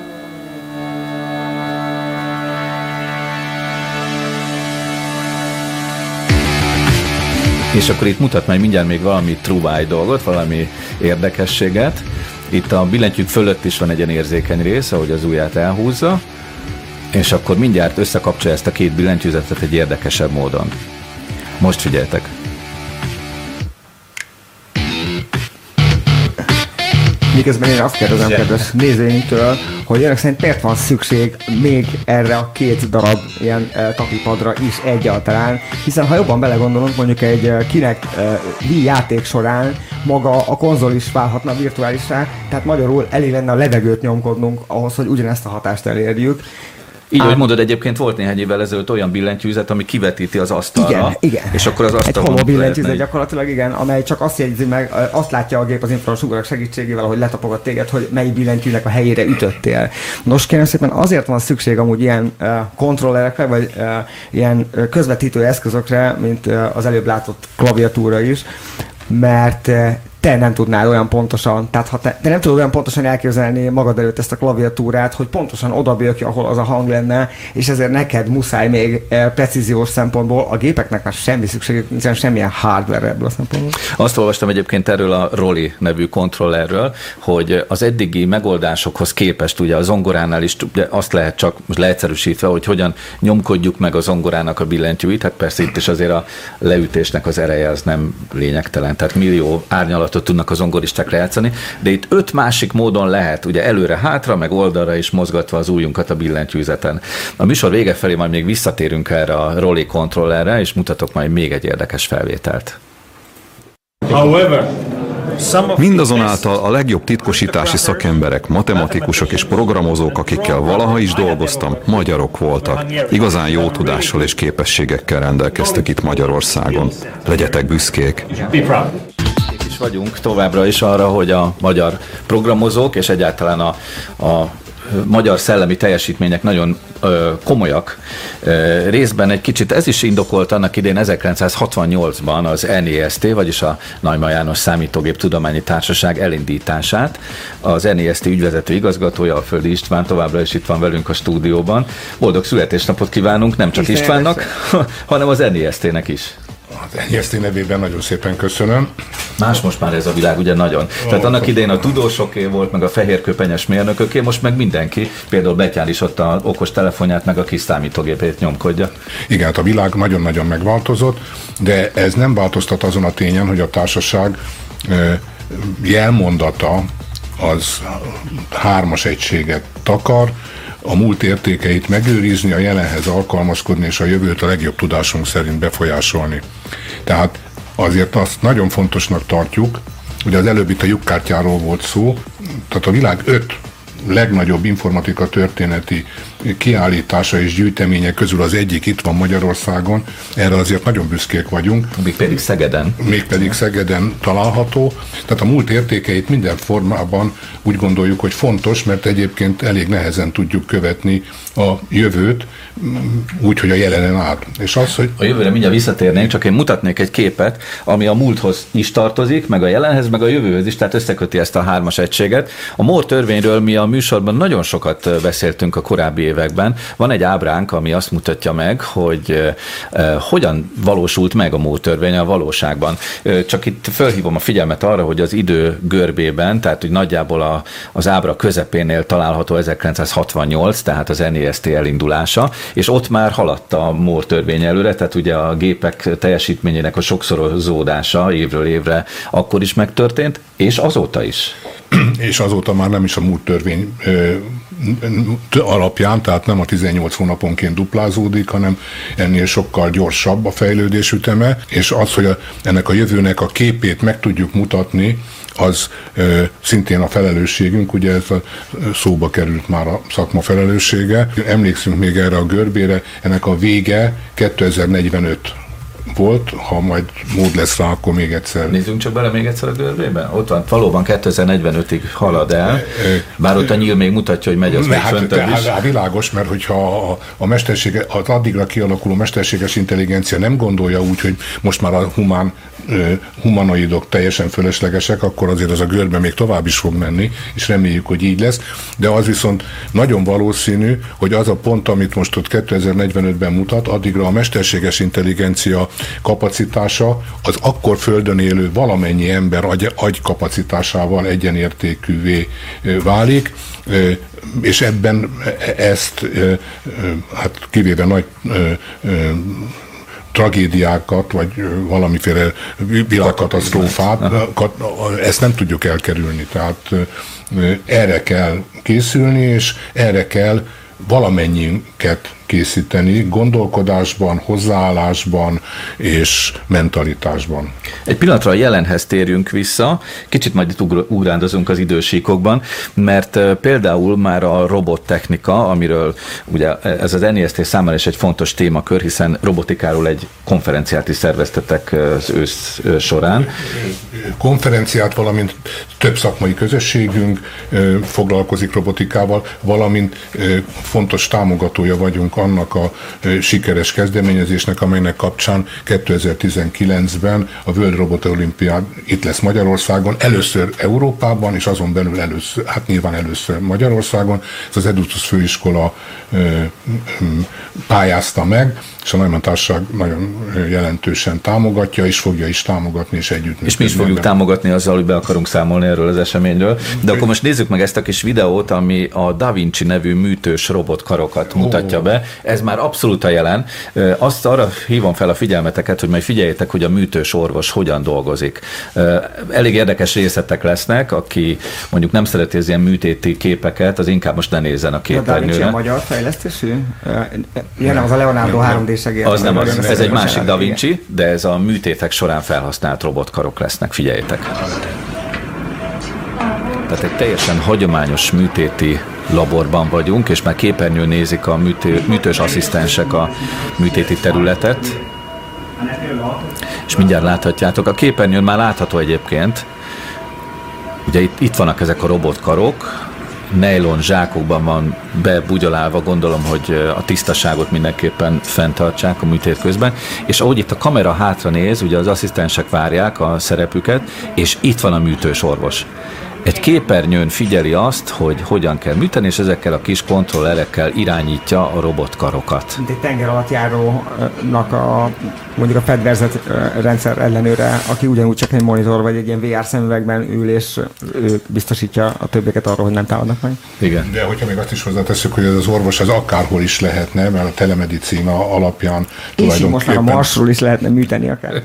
És akkor itt mutat majd mindjárt még valami truváj dolgot, valami érdekességet. Itt a billentyűk fölött is van egy ilyen érzékeny rész, ahogy az ujját elhúzza, és akkor mindjárt összekapcsolja ezt a két billentyűzetet egy érdekesebb módon. Most figyeltek! Miközben én azt kérdezem kedves nézőinktől, hogy önök szerint miért van szükség még erre a két darab ilyen e, tapipadra is egyáltalán, hiszen ha jobban belegondolunk, mondjuk egy e, kinek e, Wii játék során maga a konzol is válhatna virtuálisra, tehát magyarul elég lenne a levegőt nyomkodnunk ahhoz, hogy ugyanezt a hatást elérjük. Így, hogy mondod, egyébként volt néhány évvel ezelőtt olyan billentyűzet, ami kivetíti az asztalra. Igen, igen. És akkor az asztalon Egy homo billentyűzet gyakorlatilag, igen, amely csak azt jegyzi meg, azt látja a gép az infrasugarak segítségével, hogy letapogat téged, hogy mely billentyűnek a helyére ütöttél. Nos, kérem szépen azért van szükség amúgy ilyen uh, kontrollerekre, vagy uh, ilyen közvetítő eszközökre, mint uh, az előbb látott klaviatúra is, mert te nem tudnál olyan pontosan, tehát ha te, te nem tudod olyan pontosan elképzelni magad előtt ezt a klaviatúrát, hogy pontosan oda ki, ahol az a hang lenne, és ezért neked muszáj még e, precíziós szempontból, a gépeknek már semmi szükségük, nincsen semmilyen hardware ebből a szempontból. Azt olvastam egyébként erről a Roli nevű kontrollerről, hogy az eddigi megoldásokhoz képest ugye a zongoránál is ugye azt lehet csak most leegyszerűsítve, hogy hogyan nyomkodjuk meg a zongorának a billentyűit, hát persze itt is azért a leütésnek az ereje az nem lényegtelen, tehát millió árnyalat gyakorlatot tudnak az zongoristák lejátszani, de itt öt másik módon lehet, ugye előre-hátra, meg oldalra is mozgatva az újunkat a billentyűzeten. A műsor vége felé majd még visszatérünk erre a Rolly kontrollerre, és mutatok majd még egy érdekes felvételt. However, Mindazonáltal a legjobb titkosítási szakemberek, matematikusok és programozók, akikkel valaha is dolgoztam, magyarok voltak. Igazán jó tudással és képességekkel rendelkeztek itt Magyarországon. Legyetek büszkék! Vagyunk továbbra is arra, hogy a magyar programozók és egyáltalán a, a magyar szellemi teljesítmények nagyon ö, komolyak. Ö, részben egy kicsit ez is indokolt annak idén 1968-ban az NEST, vagyis a Naima János Számítógép Tudományi Társaság elindítását. Az NEST ügyvezető igazgatója, a Földi István továbbra is itt van velünk a stúdióban. Boldog születésnapot kívánunk nem csak Istvánnak, hanem az NEST-nek is. Az NSZT nevében nagyon szépen köszönöm. Más most már ez a világ, ugye nagyon. Oh, Tehát annak idején a tudósoké volt, meg a fehérköpenyes mérnököké, most meg mindenki, például Betyár is ott a okos telefonját, meg a kis számítógépét nyomkodja. Igen, hát a világ nagyon-nagyon megváltozott, de ez nem változtat azon a tényen, hogy a társaság jelmondata az hármas egységet takar, a múlt értékeit megőrizni, a jelenhez alkalmazkodni és a jövőt a legjobb tudásunk szerint befolyásolni. Tehát azért azt nagyon fontosnak tartjuk, ugye az előbb itt a lyukkártyáról volt szó, tehát a világ öt legnagyobb informatika történeti kiállítása és gyűjteménye közül az egyik itt van Magyarországon, erre azért nagyon büszkék vagyunk. Még pedig Szegeden. Még pedig Szegeden található. Tehát a múlt értékeit minden formában úgy gondoljuk, hogy fontos, mert egyébként elég nehezen tudjuk követni a jövőt, úgy, hogy a jelenen át. És az, hogy... A jövőre mindjárt visszatérnénk, csak én mutatnék egy képet, ami a múlthoz is tartozik, meg a jelenhez, meg a jövőhöz is, tehát összeköti ezt a hármas egységet. A Moore törvényről mi a műsorban nagyon sokat beszéltünk a korábbi években. Van egy ábránk, ami azt mutatja meg, hogy hogyan valósult meg a Moore törvény a valóságban. Csak itt felhívom a figyelmet arra, hogy az idő görbében, tehát hogy nagyjából a, az ábra közepénél található 1968, tehát az NEST elindulása, és ott már haladt a Moore törvény előre, tehát ugye a gépek teljesítményének a sokszorozódása évről évre akkor is megtörtént, és azóta is. És azóta már nem is a múlt törvény alapján, tehát nem a 18 hónaponként duplázódik, hanem ennél sokkal gyorsabb a fejlődés üteme, és az, hogy a, ennek a jövőnek a képét meg tudjuk mutatni, az ö, szintén a felelősségünk, ugye ez a szóba került már a szakma felelőssége. Emlékszünk még erre a görbére, ennek a vége 2045 volt, ha majd mód lesz rá, akkor még egyszer. Nézzünk csak bele még egyszer a görbébe. Ott van, valóban 2045-ig halad el, bár ott a nyíl még mutatja, hogy megy az még hát, is. Hát, hát világos, mert hogyha a, a mestersége, az addigra kialakuló mesterséges intelligencia nem gondolja úgy, hogy most már a humán humanoidok teljesen fölöslegesek, akkor azért az a görbe még tovább is fog menni, és reméljük, hogy így lesz. De az viszont nagyon valószínű, hogy az a pont, amit most ott 2045-ben mutat, addigra a mesterséges intelligencia kapacitása az akkor földön élő valamennyi ember agy, agy kapacitásával egyenértékűvé válik, és ebben ezt, hát kivéve nagy tragédiákat, vagy valamiféle világkatasztrófát, ezt nem tudjuk elkerülni. Tehát erre kell készülni, és erre kell valamennyiünket készíteni gondolkodásban, hozzáállásban és mentalitásban. Egy pillanatra a jelenhez térjünk vissza, kicsit majd itt ugrándozunk az idősíkokban, mert például már a robottechnika, amiről ugye ez az NIST számára is egy fontos témakör, hiszen robotikáról egy konferenciát is szerveztetek az ősz során. Konferenciát, valamint több szakmai közösségünk foglalkozik robotikával, valamint fontos támogatója vagyunk annak a sikeres kezdeményezésnek, amelynek kapcsán 2019-ben a World Robot Olympiád itt lesz Magyarországon, először Európában, és azon belül először, hát nyilván először Magyarországon. Ez az Edutus főiskola pályázta meg, és a Neumann Társaság nagyon jelentősen támogatja, és fogja is támogatni, és együtt. És mi is fogjuk támogatni azzal, hogy be akarunk számolni erről az eseményről. De akkor most nézzük meg ezt a kis videót, ami a Da Vinci nevű műtős robotkarokat mutatja be. Ez már abszolút a jelen. Azt arra hívom fel a figyelmeteket, hogy majd figyeljétek, hogy a műtős orvos hogyan dolgozik. Elég érdekes részletek lesznek, aki mondjuk nem szereti az ilyen műtéti képeket, az inkább most ne nézzen a képernyőre. A Da Vinci a magyar fejlesztésű? Jelen az a Leonardo 3 segélyt. Az nem az, ez egy másik Da Vinci, de ez a műtétek során felhasznált robotkarok lesznek, figyeljétek. Tehát egy teljesen hagyományos műtéti laborban vagyunk, és már képernyőn nézik a műtő, műtős asszisztensek a műtéti területet. És mindjárt láthatjátok, a képernyőn már látható egyébként, ugye itt, itt vannak ezek a robotkarok, nejlon zsákokban van bebugyolálva, gondolom, hogy a tisztaságot mindenképpen fenntartsák a műtét közben, és ahogy itt a kamera hátra néz, ugye az asszisztensek várják a szerepüket, és itt van a műtős orvos egy képernyőn figyeli azt, hogy hogyan kell műteni, és ezekkel a kis kontrollerekkel irányítja a robotkarokat. Mint egy tenger alatt járónak a mondjuk a fedverzet rendszer ellenőre, aki ugyanúgy csak egy monitor vagy egy ilyen VR szemüvegben ül, és ő biztosítja a többieket arról, hogy nem támadnak meg. Igen. De hogyha még azt is hozzáteszünk, hogy ez az orvos az akárhol is lehetne, mert a telemedicina alapján és most már a Marsról is lehetne műteni akár.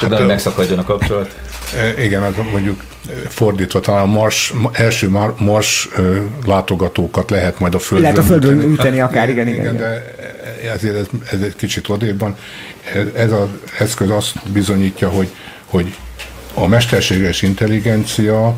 Csak hát, megszakadjon a kapcsolat. Igen, hát mondjuk fordítva, talán a Mars, első Mars látogatókat lehet majd a Földön Lehet a Földön műteni akár, igen, igen. igen, de ezért ez, ez egy kicsit odéban. Ez az eszköz azt bizonyítja, hogy, hogy a mesterséges intelligencia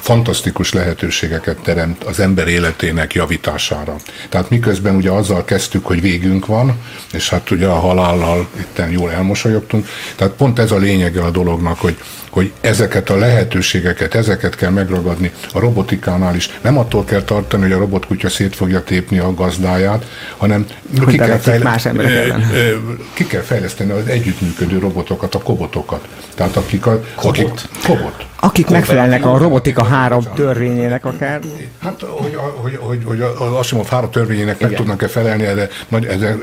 fantasztikus lehetőségeket teremt az ember életének javítására. Tehát miközben ugye azzal kezdtük, hogy végünk van, és hát ugye a halállal itten jól elmosolyogtunk, tehát pont ez a lényege a dolognak, hogy hogy ezeket a lehetőségeket, ezeket kell megragadni a robotikánál is. Nem attól kell tartani, hogy a robotkutya szét fogja tépni a gazdáját, hanem ki kell, fejle- más ki kell fejleszteni az együttműködő robotokat, a kobotokat. Tehát akik a... Kobot? Akik, kobot. Akik megfelelnek a robotika három törvényének akár? Hát, hogy, hogy, hogy, hogy az Asimov három törvényének meg tudnak-e felelni, erre,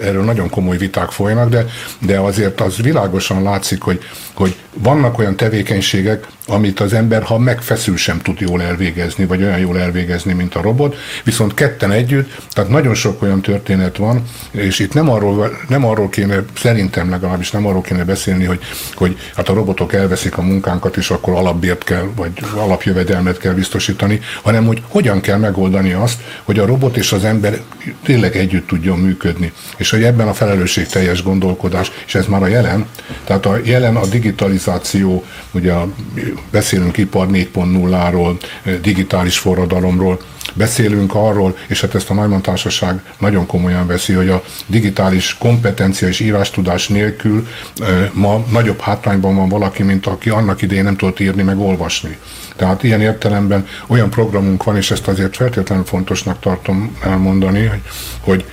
erről nagyon komoly viták folynak, de, de azért az világosan látszik, hogy, hogy vannak olyan tevékenységek, amit az ember, ha megfeszül, sem tud jól elvégezni, vagy olyan jól elvégezni, mint a robot, viszont ketten együtt, tehát nagyon sok olyan történet van, és itt nem arról, nem arról kéne, szerintem legalábbis nem arról kéne beszélni, hogy, hogy hát a robotok elveszik a munkánkat, és akkor alapbért kell, vagy alapjövedelmet kell biztosítani, hanem hogy hogyan kell megoldani azt, hogy a robot és az ember tényleg együtt tudjon működni. És hogy ebben a felelősségteljes gondolkodás, és ez már a jelen, tehát a jelen a digitalizáció, ugye a beszélünk ipar 4.0-ról, digitális forradalomról, beszélünk arról, és hát ezt a Neumann Társaság nagyon komolyan veszi, hogy a digitális kompetencia és írástudás nélkül ma nagyobb hátrányban van valaki, mint aki annak idején nem tudott írni meg olvasni. Tehát ilyen értelemben olyan programunk van, és ezt azért feltétlenül fontosnak tartom elmondani, hogy,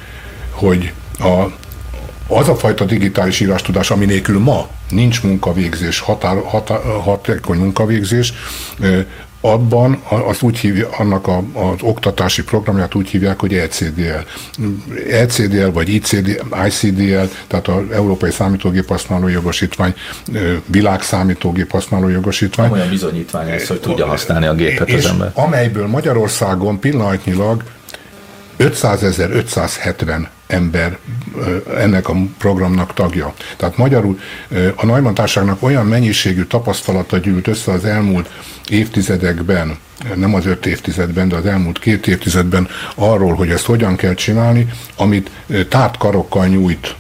hogy a, az a fajta digitális írástudás, ami nélkül ma nincs munkavégzés, határ, határ, hatékony munkavégzés, abban azt úgy hívja, annak a, az oktatási programját úgy hívják, hogy ECDL. ECDL vagy ICD, ICDL, tehát az Európai Számítógép Használó Jogosítvány, világ számítógép használó jogosítvány. Olyan bizonyítvány ez, hogy tudja használni a gépet az ember. amelyből Magyarországon pillanatnyilag 500 ezer 570 ember ennek a programnak tagja. Tehát magyarul a Neumann Társágnak olyan mennyiségű tapasztalata gyűlt össze az elmúlt évtizedekben, nem az öt évtizedben, de az elmúlt két évtizedben arról, hogy ezt hogyan kell csinálni, amit tárt karokkal nyújt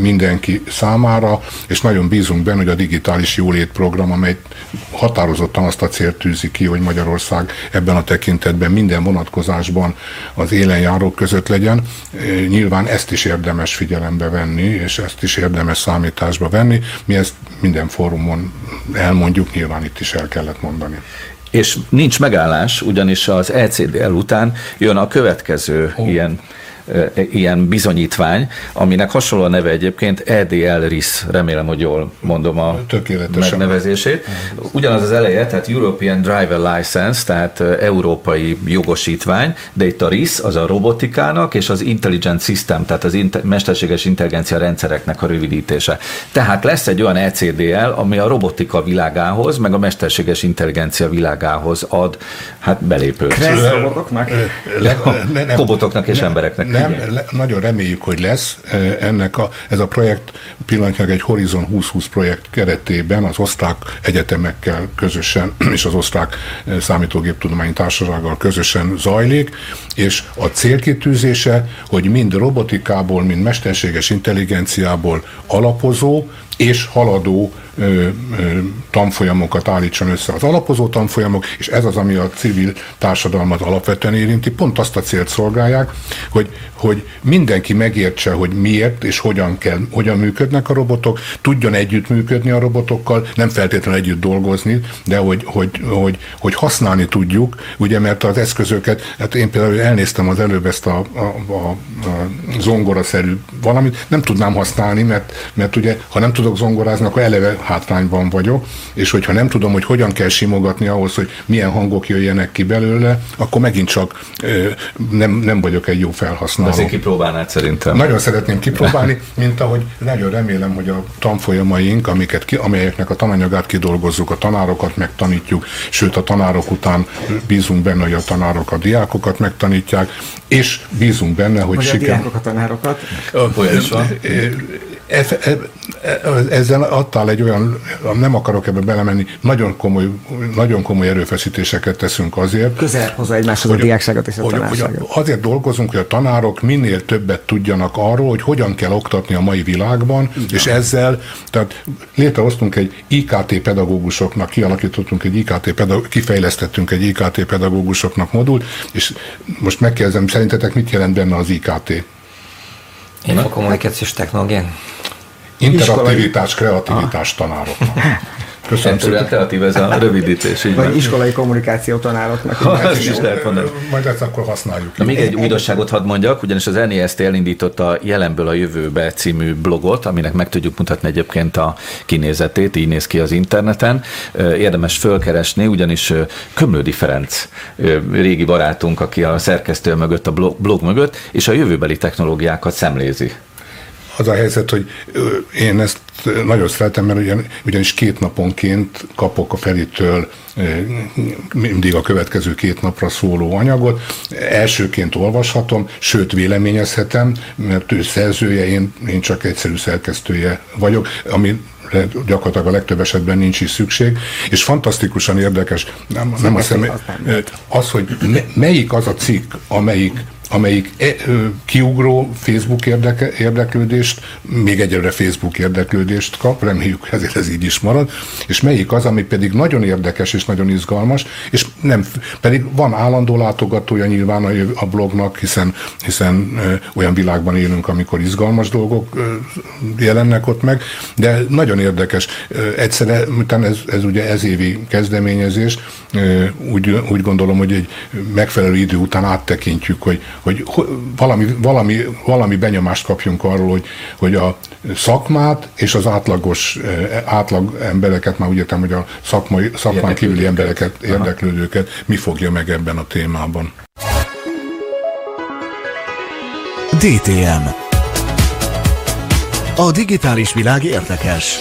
mindenki számára, és nagyon bízunk benne, hogy a digitális jólét program, amely határozottan azt a célt tűzi ki, hogy Magyarország ebben a tekintetben minden vonatkozásban az élenjárók között legyen. Nyilván ezt is érdemes figyelembe venni, és ezt is érdemes számításba venni. Mi ezt minden fórumon elmondjuk, nyilván itt is el kellett mondani. És nincs megállás, ugyanis az ECDL után jön a következő oh. ilyen ilyen bizonyítvány, aminek hasonló a neve egyébként EDL RIS, remélem, hogy jól mondom a megnevezését. Ugyanaz az eleje, tehát European Driver License, tehát európai jogosítvány, de itt a RIS az a robotikának és az Intelligent System, tehát az inter- mesterséges intelligencia rendszereknek a rövidítése. Tehát lesz egy olyan ECDL, ami a robotika világához, meg a mesterséges intelligencia világához ad hát belépőt. Kressz robotoknak? Kobotoknak és embereknek nem, le, nagyon reméljük, hogy lesz. Ennek a, ez a projekt pillanatnyilag egy Horizon 2020 projekt keretében az osztrák egyetemekkel közösen és az osztrák számítógéptudományi társasággal közösen zajlik, és a célkitűzése, hogy mind robotikából, mind mesterséges intelligenciából alapozó és haladó ö, ö, tanfolyamokat állítson össze az alapozó tanfolyamok, és ez az, ami a civil társadalmat alapvetően érinti. Pont azt a célt szolgálják, hogy, hogy mindenki megértse, hogy miért és hogyan kell, hogyan működnek a robotok, tudjon együttműködni a robotokkal, nem feltétlenül együtt dolgozni, de hogy, hogy, hogy, hogy használni tudjuk, ugye, mert az eszközöket, hát én például elnéztem az előbb ezt a, a, a, a zongoraszerű valamit, nem tudnám használni, mert, mert ugye, ha nem tudok zongorázni, akkor eleve hátrányban vagyok, és hogyha nem tudom, hogy hogyan kell simogatni ahhoz, hogy milyen hangok jöjjenek ki belőle, akkor megint csak ö, nem, nem vagyok egy jó felhasználó. De azért kipróbálnád szerintem. Nagyon szeretném kipróbálni, mint ahogy nagyon remélem, hogy a tanfolyamaink, amiket ki, amelyeknek a tananyagát kidolgozzuk, a tanárokat megtanítjuk, sőt a tanárok után bízunk benne, hogy a tanárok a diákokat megtanítják, és bízunk benne, hogy, hogy siker... a tanárokat. Olyan is van. E, e, ezzel adtál egy olyan, nem akarok ebbe belemenni, nagyon komoly, nagyon komoly erőfeszítéseket teszünk azért. Közel hozzá egymáshoz a diákságot és a hogy, tanárságot. Hogy azért dolgozunk, hogy a tanárok minél többet tudjanak arról, hogy hogyan kell oktatni a mai világban, Igen. és ezzel, tehát létrehoztunk egy IKT pedagógusoknak, kialakítottunk egy IKT pedagógusoknak, kifejlesztettünk egy IKT pedagógusoknak modult, és most megkérdezem, szerintetek mit jelent benne az IKT? Infokommunikációs technológia? Interaktivitás, kreativitás tanároknak. Köszönöm szépen. kreatív ez a rövidítés. Így Vagy van. iskolai kommunikáció tanároknak. Ha, ezt is lehet mondani. Majd ezt akkor használjuk. Na, még egy újdonságot hadd mondjak, ugyanis az NEST elindította a Jelenből a jövőbe című blogot, aminek meg tudjuk mutatni egyébként a kinézetét, így néz ki az interneten. Érdemes fölkeresni, ugyanis Kömlődi Ferenc régi barátunk, aki a szerkesztő mögött, a blog mögött, és a jövőbeli technológiákat szemlézi az a helyzet, hogy én ezt nagyon szeretem, mert ugyan, ugyanis két naponként kapok a Feritől mindig a következő két napra szóló anyagot. Elsőként olvashatom, sőt véleményezhetem, mert ő szerzője, én, én csak egyszerű szerkesztője vagyok, ami gyakorlatilag a legtöbb esetben nincs is szükség, és fantasztikusan érdekes, nem, nem a személy, az, hogy melyik az a cikk, amelyik amelyik e, kiugró Facebook érdeke, érdeklődést, még egyelőre Facebook érdeklődést kap, reméljük ezért ez így is marad, és melyik az, ami pedig nagyon érdekes és nagyon izgalmas, és nem, pedig van állandó látogatója nyilván a, a blognak, hiszen, hiszen ö, olyan világban élünk, amikor izgalmas dolgok ö, jelennek ott meg, de nagyon érdekes. Ö, egyszerre, ez, ez ugye ez évi kezdeményezés, ö, úgy, úgy gondolom, hogy egy megfelelő idő után áttekintjük, hogy hogy valami, valami, valami benyomást kapjunk arról, hogy, hogy a szakmát és az átlagos eh, átlag embereket, már úgy értem, hogy a szakmai, szakmán kívüli embereket, érdeklődőket mi fogja meg ebben a témában. DTM A digitális világ érdekes.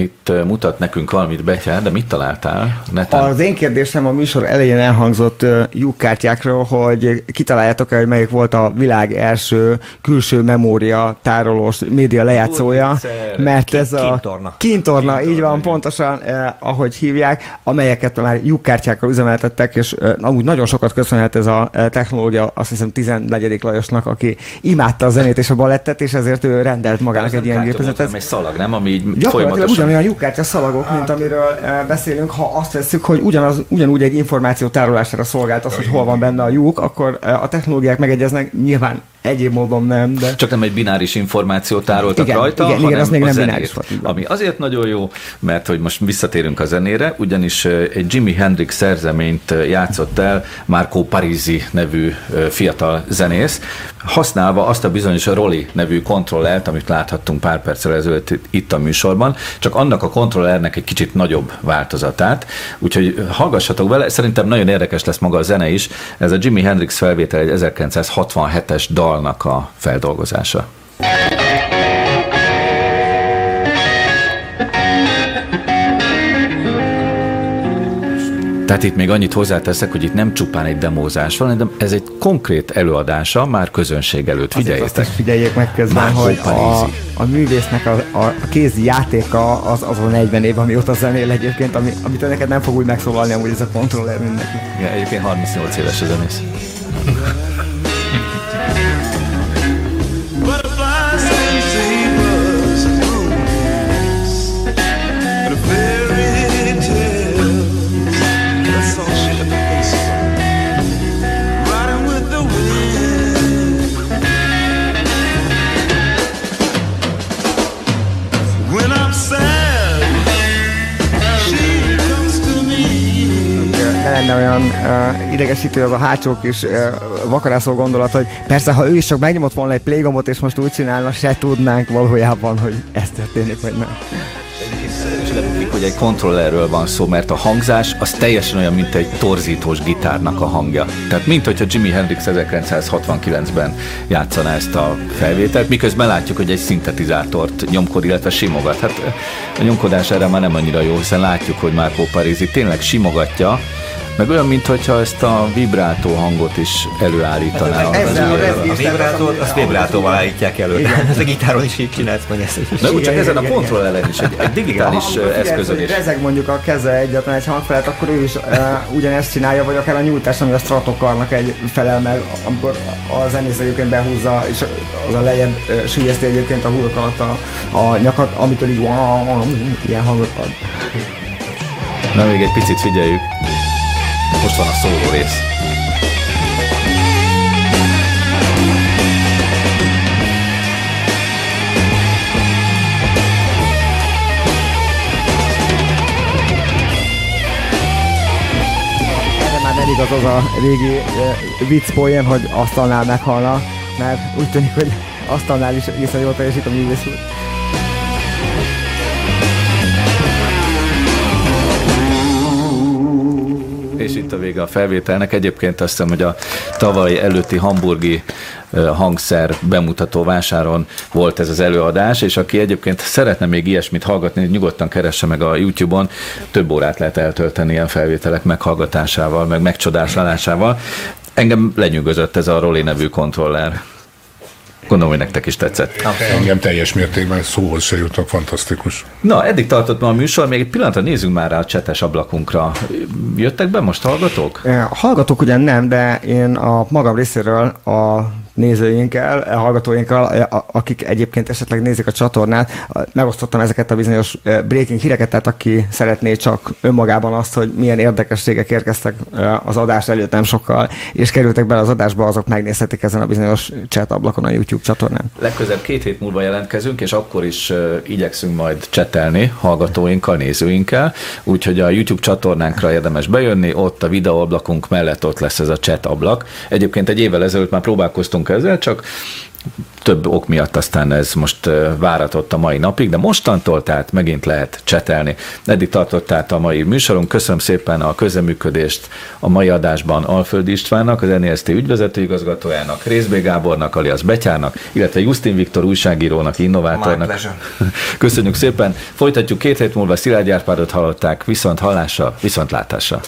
Itt mutat nekünk valamit Betyár, de mit találtál neten? Az én kérdésem a műsor elején elhangzott lyukkártyákról, hogy kitaláljátok-e, hogy melyik volt a világ első külső memória tárolós média lejátszója, mert ez a kintorna, kintorna így van, pontosan, eh, ahogy hívják, amelyeket már lyukkártyákkal üzemeltettek, és eh, amúgy nagyon sokat köszönhet ez a technológia, azt hiszem 14. Lajosnak, aki imádta a zenét és a balettet, és ezért ő rendelt magának egy ilyen gépezetet. Ez egy szalag, nem? Ami így folyamatosan ugyanolyan lyukkártya szalagok, mint amiről eh, beszélünk, ha azt veszük, hogy ugyanaz, ugyanúgy egy információ tárolására szolgált az, hogy hol van benne a lyuk, akkor eh, a technológiák megegyeznek, nyilván Egyéb módon nem, de... Csak nem egy bináris információt tároltak igen, rajta, igen, hanem igen, az még nem zenét, bináris volt. Ami azért nagyon jó, mert hogy most visszatérünk a zenére, ugyanis egy Jimi Hendrix szerzeményt játszott el Marco Parisi nevű fiatal zenész, használva azt a bizonyos Rolli nevű kontrollert, amit láthattunk pár perccel ezelőtt itt a műsorban, csak annak a kontrollernek egy kicsit nagyobb változatát, úgyhogy hallgassatok vele, szerintem nagyon érdekes lesz maga a zene is, ez a Jimi Hendrix felvétel egy 1967-es dal dalnak a feldolgozása. Tehát itt még annyit hozzáteszek, hogy itt nem csupán egy demózás van, hanem ez egy konkrét előadása már közönség előtt. Figyeljétek. Azt figyeljék meg közben, hogy a, a művésznek a, a kézi játéka az az a 40 év, amióta zenél egyébként, ami, amit neked nem fog úgy megszólalni, amúgy ez a kontroller mindenki. Igen, egyébként 38 éves a zenész. Benne olyan uh, idegesítő az a hátsó kis uh, vakarászó gondolat, hogy persze, ha ő is csak megnyomott volna egy plégomot, és most úgy csinálna, se tudnánk valójában, hogy ez történik, vagy nem hogy egy kontrollerről van szó, mert a hangzás az teljesen olyan, mint egy torzítós gitárnak a hangja. Tehát mint hogyha Jimi Hendrix 1969-ben játszaná ezt a felvételt, miközben látjuk, hogy egy szintetizátort nyomkod, illetve simogat. Hát a nyomkodás erre már nem annyira jó, hiszen látjuk, hogy Marco Parisi tényleg simogatja, meg olyan, mintha ezt a vibrátó hangot is előállítaná. Hát, ez a, a vibrátót, azt vibrátóval állítják elő. Ez a gitáron is így csinálsz meg ezt. De úgy csak ezen a kontrolleren is, egy, egy digitális eszközön is. Rezeg mondjuk a keze egyetlen egy hangfelet, akkor ő is ugyanezt csinálja, vagy akár a nyújtás, ami a stratokarnak egy felel meg, amikor a zenész egyébként behúzza, és az a lejjebb sülyezti egyébként a hurok alatt a, a nyakat, amitől így ilyen hangot ad. Na még egy picit figyeljük. Most van a szóló rész. nem igaz az a régi uh, vicc poén, hogy asztalnál meghalna, mert úgy tűnik, hogy asztalnál is iszonyú jól teljesít a művész És itt a vége a felvételnek. Egyébként azt hiszem, hogy a tavaly előtti hamburgi hangszer bemutató vásáron volt ez az előadás, és aki egyébként szeretne még ilyesmit hallgatni, nyugodtan keresse meg a YouTube-on, több órát lehet eltölteni ilyen felvételek meghallgatásával, meg megcsodálásával. Engem lenyűgözött ez a Roli nevű kontroller. Gondolom, hogy nektek is tetszett. Engem teljes mértékben szóhoz se jutok, fantasztikus. Na, eddig tartott ma a műsor, még egy pillanatra nézzünk már rá a csetes ablakunkra. Jöttek be most hallgatók? Hallgatók ugyan nem, de én a magam részéről a nézőinkkel, hallgatóinkkal, akik egyébként esetleg nézik a csatornát, megosztottam ezeket a bizonyos breaking híreket, tehát aki szeretné csak önmagában azt, hogy milyen érdekességek érkeztek az adás előtt nem sokkal, és kerültek bele az adásba, azok megnézhetik ezen a bizonyos chat ablakon a YouTube csatornán. Legközelebb két hét múlva jelentkezünk, és akkor is igyekszünk majd csetelni hallgatóinkkal, nézőinkkel, úgyhogy a YouTube csatornánkra érdemes bejönni, ott a videóablakunk mellett ott lesz ez a chat ablak. Egyébként egy évvel ezelőtt már próbálkoztunk ezzel, csak több ok miatt aztán ez most váratott a mai napig, de mostantól tehát megint lehet csetelni. Eddig tartott tehát a mai műsorunk. Köszönöm szépen a közeműködést a mai adásban Alföld Istvánnak, az NSZT ügyvezető igazgatójának, Részbé Gábornak, alias Betyának, illetve Justin Viktor újságírónak, innovátornak. Köszönjük szépen. Folytatjuk két hét múlva Szilágy Árpádot hallották, viszont hallásra, viszont látásra.